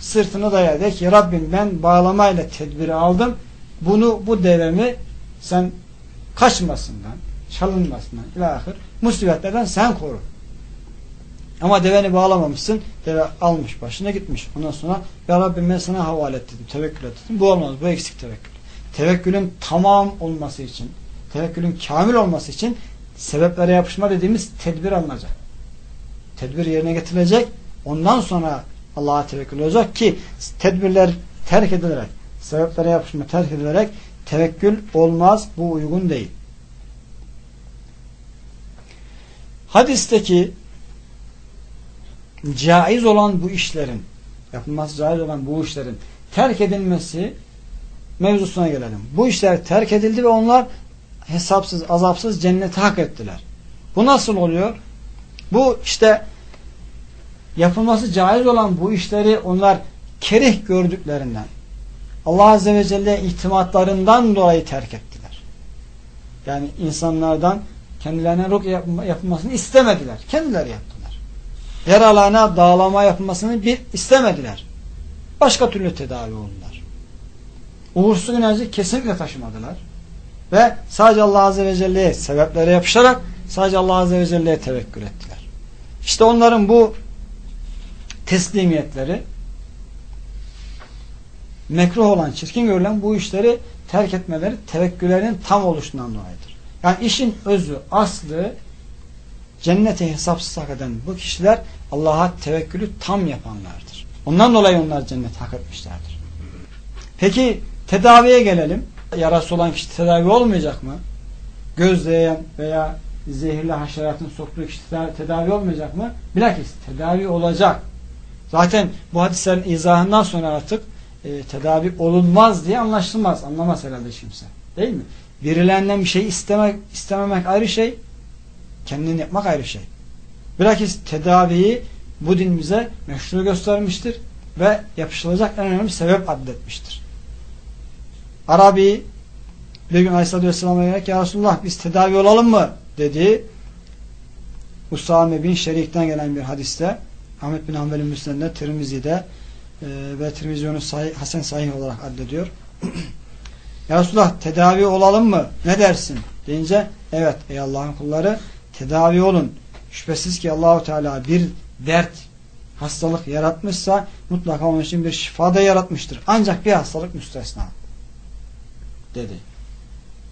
sırtını daya. De ki Rabbim ben bağlamayla tedbiri aldım. Bunu bu devemi sen kaçmasından, çalınmasından ilahir musibetlerden sen koru. Ama deveni bağlamamışsın. Deve almış başına gitmiş. Ondan sonra Ya Rabbim ben sana havale et dedim. Tevekkül et dedim. Bu olmaz. Bu eksik tevekkül. Tevekkülün tamam olması için, tevekkülün kamil olması için sebeplere yapışma dediğimiz tedbir alınacak. Tedbir yerine getirilecek. Ondan sonra Allah'a tevekkül olacak ki tedbirler terk edilerek, sebeplere yapışma terk edilerek tevekkül olmaz. Bu uygun değil. Hadisteki caiz olan bu işlerin yapılması caiz olan bu işlerin terk edilmesi mevzusuna gelelim. Bu işler terk edildi ve onlar hesapsız, azapsız cenneti hak ettiler. Bu nasıl oluyor? Bu işte yapılması caiz olan bu işleri onlar kerih gördüklerinden Allah Azze ve Celle ihtimatlarından dolayı terk ettiler. Yani insanlardan kendilerine ruk yapılmasını istemediler. Kendileri yaptılar. Yaralana dağlama yapılmasını bir istemediler. Başka türlü tedavi oldular. Uğursuz enerji kesinlikle taşımadılar. Ve sadece Allah Azze ve Celle'ye sebeplere yapışarak sadece Allah Azze ve Celle'ye tevekkül ettiler. İşte onların bu teslimiyetleri mekruh olan, çirkin görülen bu işleri terk etmeleri tevekküllerinin tam oluşundan dolayıdır. Yani işin özü, aslı cennete hesapsız hak eden bu kişiler Allah'a tevekkülü tam yapanlardır. Ondan dolayı onlar cennet hak etmişlerdir. Peki tedaviye gelelim. Yarası olan kişi tedavi olmayacak mı? Gözleyen veya zehirli haşeratın soktuğu kişi tedavi olmayacak mı? Bilakis tedavi olacak. Zaten bu hadislerin izahından sonra artık e, tedavi olunmaz diye anlaşılmaz. Anlamaz herhalde kimse. Değil mi? Birilerinden bir şey istemek, istememek ayrı şey. Kendini yapmak ayrı şey. Bilakis tedaviyi bu din bize meşru göstermiştir ve yapışılacak en önemli sebep addetmiştir. Arabi bir gün Aleyhisselatü Vesselam'a gelerek Ya Resulullah biz tedavi olalım mı? dedi. Usame bin Şerik'ten gelen bir hadiste Ahmet bin Hanbel'in Müslim'de, Tirmizi'de e, ve Tirmizi'yi sahih, Hasan Sahih olarak addediyor. ya Resulullah tedavi olalım mı? Ne dersin? deyince evet ey Allah'ın kulları tedavi olun. Şüphesiz ki Allahu Teala bir dert hastalık yaratmışsa mutlaka onun için bir şifa da yaratmıştır. Ancak bir hastalık müstesna. Dedi.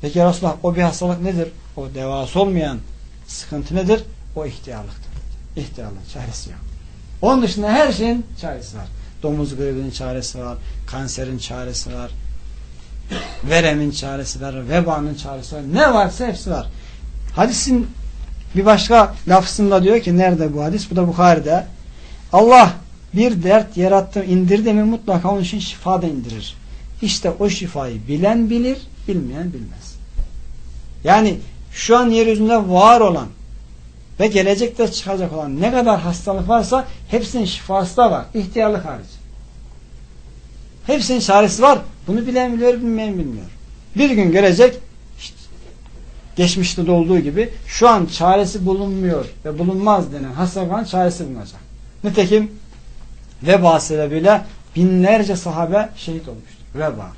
Peki Resulullah o bir hastalık nedir? O devası olmayan sıkıntı nedir? O ihtiyarlıktır. İhtiyarlık çaresi yok. Onun dışında her şeyin çaresi var. Domuz gribinin çaresi var. Kanserin çaresi var. Veremin çaresi var. Vebanın çaresi var. Ne varsa hepsi var. Hadisin bir başka lafzında diyor ki nerede bu hadis? Bu da Bukhari'de. Allah bir dert yarattı, indirdi mi mutlaka onun için şifa da indirir. İşte o şifayı bilen bilir, bilmeyen bilmez. Yani şu an yeryüzünde var olan ve gelecekte çıkacak olan ne kadar hastalık varsa hepsinin şifası da var. İhtiyarlık hariç. Hepsinin çaresi var. Bunu bilen biliyor, bilmeyen bilmiyor. Bir gün gelecek işte, geçmişte de olduğu gibi şu an çaresi bulunmuyor ve bulunmaz denen hastalıkların çaresi bulunacak. Nitekim veba sebebiyle binlerce sahabe şehit olmuştur. Veba.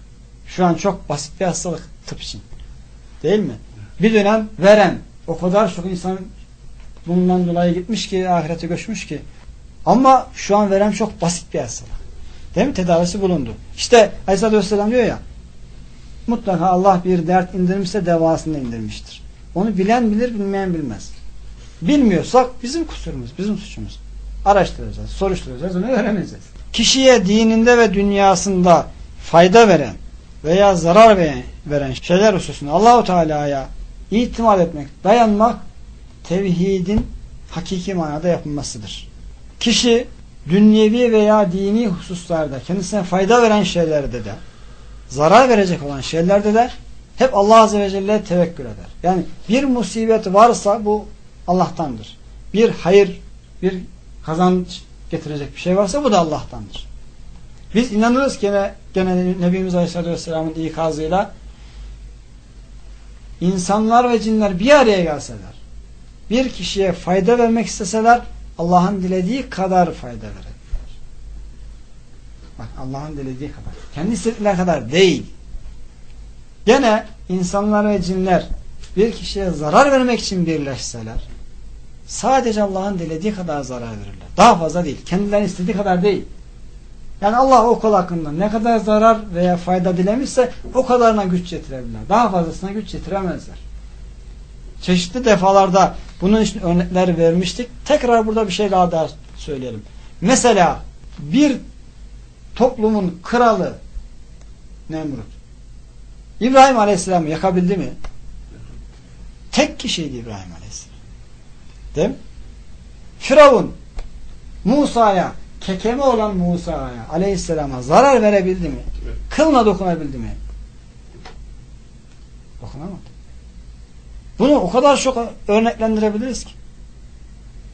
Şu an çok basit bir hastalık tıp için. Değil mi? Bir dönem veren o kadar çok insan bundan dolayı gitmiş ki ahirete göçmüş ki ama şu an veren çok basit bir hastalık. Değil mi? Tedavisi bulundu. İşte Aleyhisselatü Vesselam diyor ya mutlaka Allah bir dert indirmişse devasını indirmiştir. Onu bilen bilir, bilmeyen bilmez. Bilmiyorsak bizim kusurumuz, bizim suçumuz. Araştıracağız, soruşturacağız, onu öğreneceğiz. Kişiye dininde ve dünyasında fayda veren veya zarar veren, şeyler hususunda Allahu Teala'ya itimat etmek, dayanmak tevhidin hakiki manada yapılmasıdır. Kişi dünyevi veya dini hususlarda kendisine fayda veren şeylerde de zarar verecek olan şeylerde de hep Allah Azze ve Celle'ye tevekkül eder. Yani bir musibet varsa bu Allah'tandır. Bir hayır, bir kazanç getirecek bir şey varsa bu da Allah'tandır. Biz inanırız gene, gene Nebimiz Aleyhisselatü Vesselam'ın ikazıyla insanlar ve cinler bir araya gelseler bir kişiye fayda vermek isteseler Allah'ın dilediği kadar fayda verirler. Bak Allah'ın dilediği kadar. Kendi istedikleri kadar değil. Gene insanlar ve cinler bir kişiye zarar vermek için birleşseler sadece Allah'ın dilediği kadar zarar verirler. Daha fazla değil. Kendilerinin istediği kadar değil. Yani Allah o kul hakkında ne kadar zarar veya fayda dilemişse o kadarına güç getirebilirler. Daha fazlasına güç getiremezler. Çeşitli defalarda Bunun için örnekler vermiştik. Tekrar burada bir şey daha, daha söyleyelim. Mesela bir toplumun kralı Nemrut İbrahim Aleyhisselam'ı yakabildi mi? Tek kişiydi İbrahim Aleyhisselam. Değil mi? Firavun Musa'ya kekeme olan Musa'ya Aleyhisselam'a zarar verebildi mi? Kılına dokunabildi mi? Dokunamadı. Bunu o kadar çok örneklendirebiliriz ki.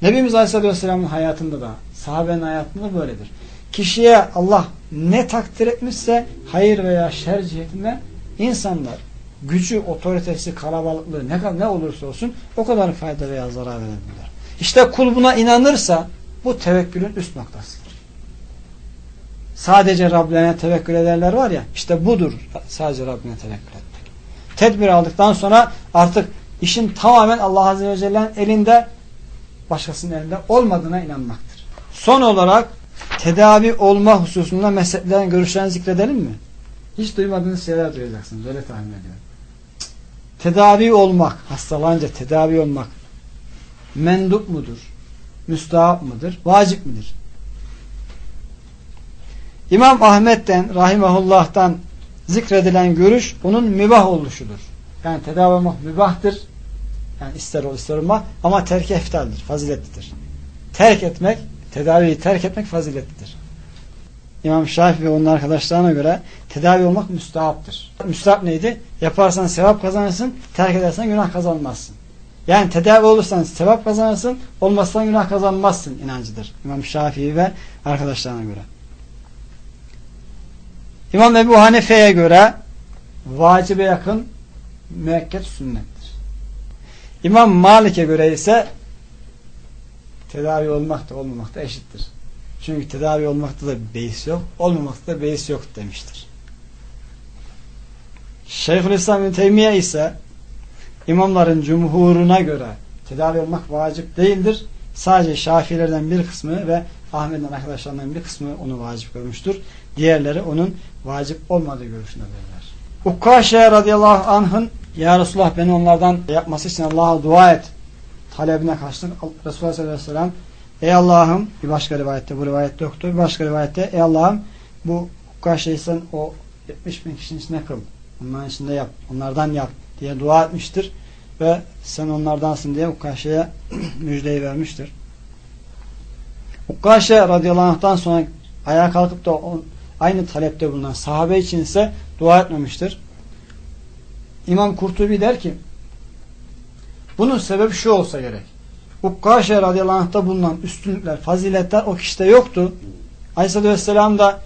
Nebimiz Aleyhisselam'ın hayatında da sahabenin hayatında böyledir. Kişiye Allah ne takdir etmişse hayır veya şer cihetinden insanlar gücü, otoritesi, kalabalıklığı ne, ne olursa olsun o kadar fayda veya zarar verebilirler. İşte kul buna inanırsa bu tevekkülün üst noktasıdır. Sadece Rablerine tevekkül ederler var ya işte budur sadece Rabbine tevekkül etmek. Tedbir aldıktan sonra artık işin tamamen Allah Azze ve Celle'nin elinde başkasının elinde olmadığına inanmaktır. Son olarak tedavi olma hususunda mezheplerin görüşlerini zikredelim mi? Hiç duymadığınız şeyler duyacaksınız. Öyle tahmin ediyorum. Tedavi olmak, hastalanınca tedavi olmak mendup mudur? Müstahap mıdır? Vacip midir? İmam Ahmet'ten, Rahimahullah'tan zikredilen görüş onun mübah oluşudur. Yani tedavi olmak mübahtır. Yani ister ol ister olma ama terk eftaldir, faziletlidir. Terk etmek, tedaviyi terk etmek faziletlidir. İmam Şafii ve onun arkadaşlarına göre tedavi olmak müstahaptır. Müstahap neydi? Yaparsan sevap kazanırsın, terk edersen günah kazanmazsın. Yani tedavi olursan sevap kazanırsın, olmazsan günah kazanmazsın inancıdır. İmam Şafii ve arkadaşlarına göre. İmam Ebu Hanife'ye göre vacibe yakın müekket sünnettir. İmam Malik'e göre ise tedavi olmak da olmamak da eşittir. Çünkü tedavi olmakta da beis yok, olmamakta da beis yok demiştir. Şeyhülislam İbn Teymiye ise imamların cumhuruna göre tedavi olmak vacip değildir. Sadece Şafiilerden bir kısmı ve Ahmet'in arkadaşlarından bir kısmı onu vacip görmüştür. Diğerleri onun vacip olmadığı görüşündedirler. Ukkaşe radıyallahu anh'ın Ya Resulullah beni onlardan yapması için Allah'a dua et talebine karşılık Resulullah sallallahu aleyhi ve sellem Ey Allah'ım bir başka rivayette bu rivayette yoktur. Bir başka rivayette ey Allah'ım bu Ukkaşe'ysen o 70 bin kişinin içine kıl. Onların içinde yap. Onlardan yap diye dua etmiştir. Ve sen onlardansın diye Ukkaşe'ye müjdeyi vermiştir. Ukkaşe radıyallahu anh'tan sonra ayağa kalkıp da aynı talepte bulunan sahabe için ise dua etmemiştir. İmam Kurtubi der ki bunun sebebi şu olsa gerek. Ukkaşe radıyallahu anh'ta bulunan üstünlükler, faziletler o kişide yoktu. Aleyhisselatü Vesselam da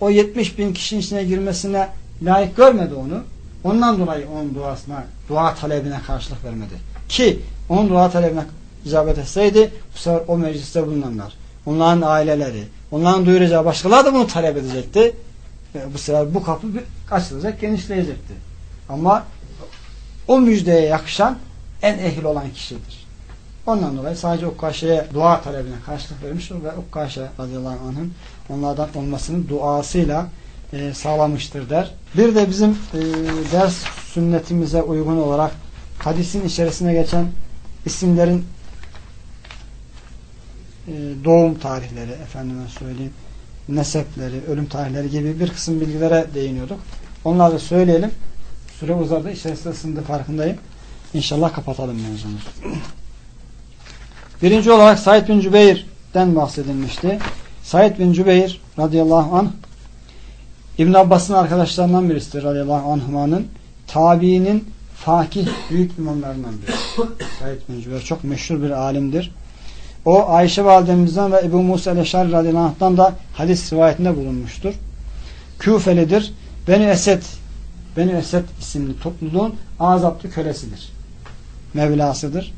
o 70 bin kişinin içine girmesine layık görmedi onu. Ondan dolayı onun duasına, dua talebine karşılık vermedi. Ki onun dua talebine icabet etseydi bu sefer o mecliste bulunanlar, onların aileleri, onların duyuracağı başkalar da bunu talep edecekti. E, bu sefer bu kapı açılacak, genişleyecekti. Ama o müjdeye yakışan en ehil olan kişidir. Ondan dolayı sadece Ukkaşe'ye dua talebine karşılık vermiş ve Ukkaşe radıyallahu anh'ın onlardan olmasının duasıyla e, sağlamıştır der. Bir de bizim e, ders sünnetimize uygun olarak hadisin içerisine geçen isimlerin doğum tarihleri, efendime söyleyeyim, nesepleri, ölüm tarihleri gibi bir kısım bilgilere değiniyorduk. Onları da söyleyelim. Süre uzadı. İçerisinde ısındı farkındayım. İnşallah kapatalım mevzumuzu. Birinci olarak Said bin Cübeyr'den bahsedilmişti. Said bin Cübeyr radıyallahu anh İbn Abbas'ın arkadaşlarından birisidir radıyallahu anh'manın tabiinin fakih büyük imamlarından biri. Said bin Cübeyr çok meşhur bir alimdir. O Ayşe validemizden ve Ebu Musa el-Eşari da hadis rivayetinde bulunmuştur. Küfelidir. Beni Esed Beni Esed isimli topluluğun azaplı kölesidir. Mevlasıdır.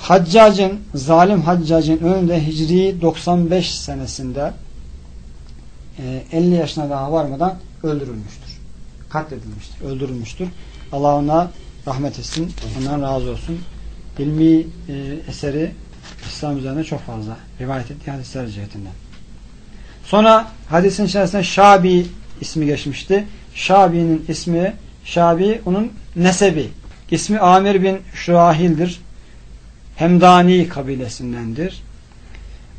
Haccacın, zalim Haccacın önünde Hicri 95 senesinde 50 e, yaşına daha varmadan öldürülmüştür. Katledilmiştir, öldürülmüştür. Allah ona rahmet etsin, ondan razı olsun. İlmi e, eseri İslam üzerinde çok fazla rivayet ettiği hadisler cihetinden. Sonra hadisin içerisinde Şabi ismi geçmişti. Şabi'nin ismi Şabi onun nesebi. İsmi Amir bin Şuahil'dir. Hemdani kabilesindendir.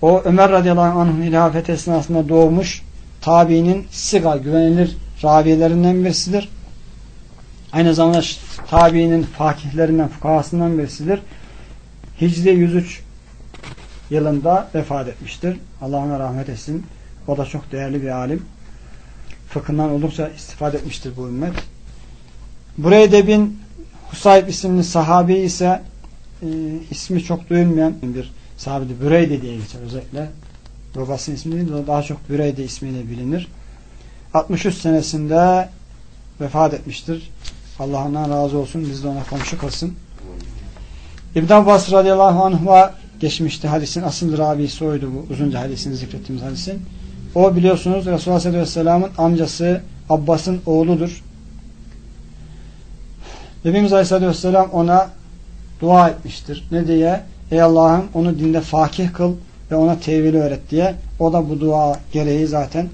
O Ömer radıyallahu anh'ın hilafet esnasında doğmuş tabiinin siga güvenilir ravilerinden birisidir. Aynı zamanda tabiinin fakihlerinden, fukahasından birisidir. Hicri 103 yılında vefat etmiştir. Allah'ına rahmet etsin. O da çok değerli bir alim. Fıkhından oldukça istifade etmiştir bu ümmet. Bureyde bin Husayb isimli sahabi ise e, ismi çok duyulmayan bir sahabedir. Büreyde diye geçer özellikle. Babasının ismi değil de daha çok Büreyde ismiyle bilinir. 63 senesinde vefat etmiştir. Allah'ından razı olsun. Biz de ona komşu kalsın. İbn Abbas radıyallahu anh'a geçmişti hadisin asıl ravisi oydu bu uzunca hadisini zikrettiğimiz hadisin. O biliyorsunuz Resulullah sallallahu aleyhi ve sellem'in amcası Abbas'ın oğludur. Nebimiz aleyhissalatü vesselam ona dua etmiştir. Ne diye? Ey Allah'ım onu dinde fakih kıl ve ona tevili öğret diye. O da bu dua gereği zaten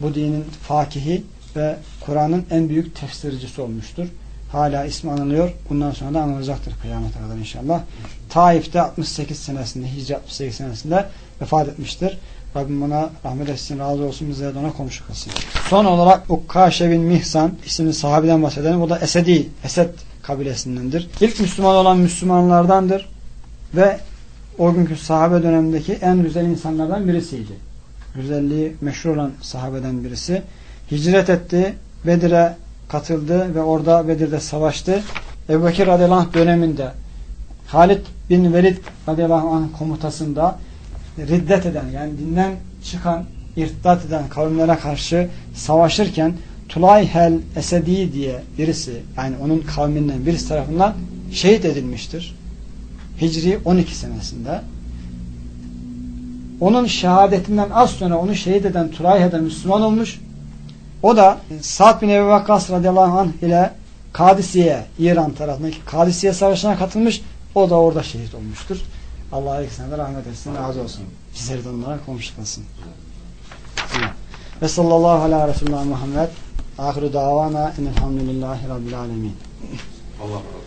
bu dinin fakihi ve Kur'an'ın en büyük tefsircisi olmuştur. Hala ismi anılıyor. Bundan sonra da anılacaktır kıyamete kadar inşallah. Taif'te 68 senesinde, Hicri 68 senesinde vefat etmiştir. Rabbim ona rahmet etsin, razı olsun, bize de ona komşu kılsın. Son olarak Ukkaşe bin Mihsan isimli sahabeden bahsedelim. O da Esedi, Esed kabilesindendir. İlk Müslüman olan Müslümanlardandır. Ve o günkü sahabe dönemindeki en güzel insanlardan birisiydi. Güzelliği meşhur olan sahabeden birisi. Hicret etti, Bedir'e katıldı ve orada Bedir'de savaştı. Ebu Bekir radıyallahu döneminde Halid bin Velid radıyallahu anh komutasında riddet eden yani dinden çıkan irtidat eden kavimlere karşı savaşırken Tulayhel Esedi diye birisi yani onun kavminden birisi tarafından şehit edilmiştir. Hicri 12 senesinde. Onun şehadetinden az sonra onu şehit eden Tulayha'da Müslüman olmuş. O da Sa'd bin Ebu Vakkas radıyallahu anh ile Kadisiye, İran tarafındaki Kadisiye Savaşı'na katılmış. O da orada şehit olmuştur. Allah ikisine de rahmet etsin, razı olsun. Bizleri de onlara komşu. Ve sallallahu ala Resulullah Muhammed. Ahiru davana enelhamdülillahi rabbil alemin. Allah razı.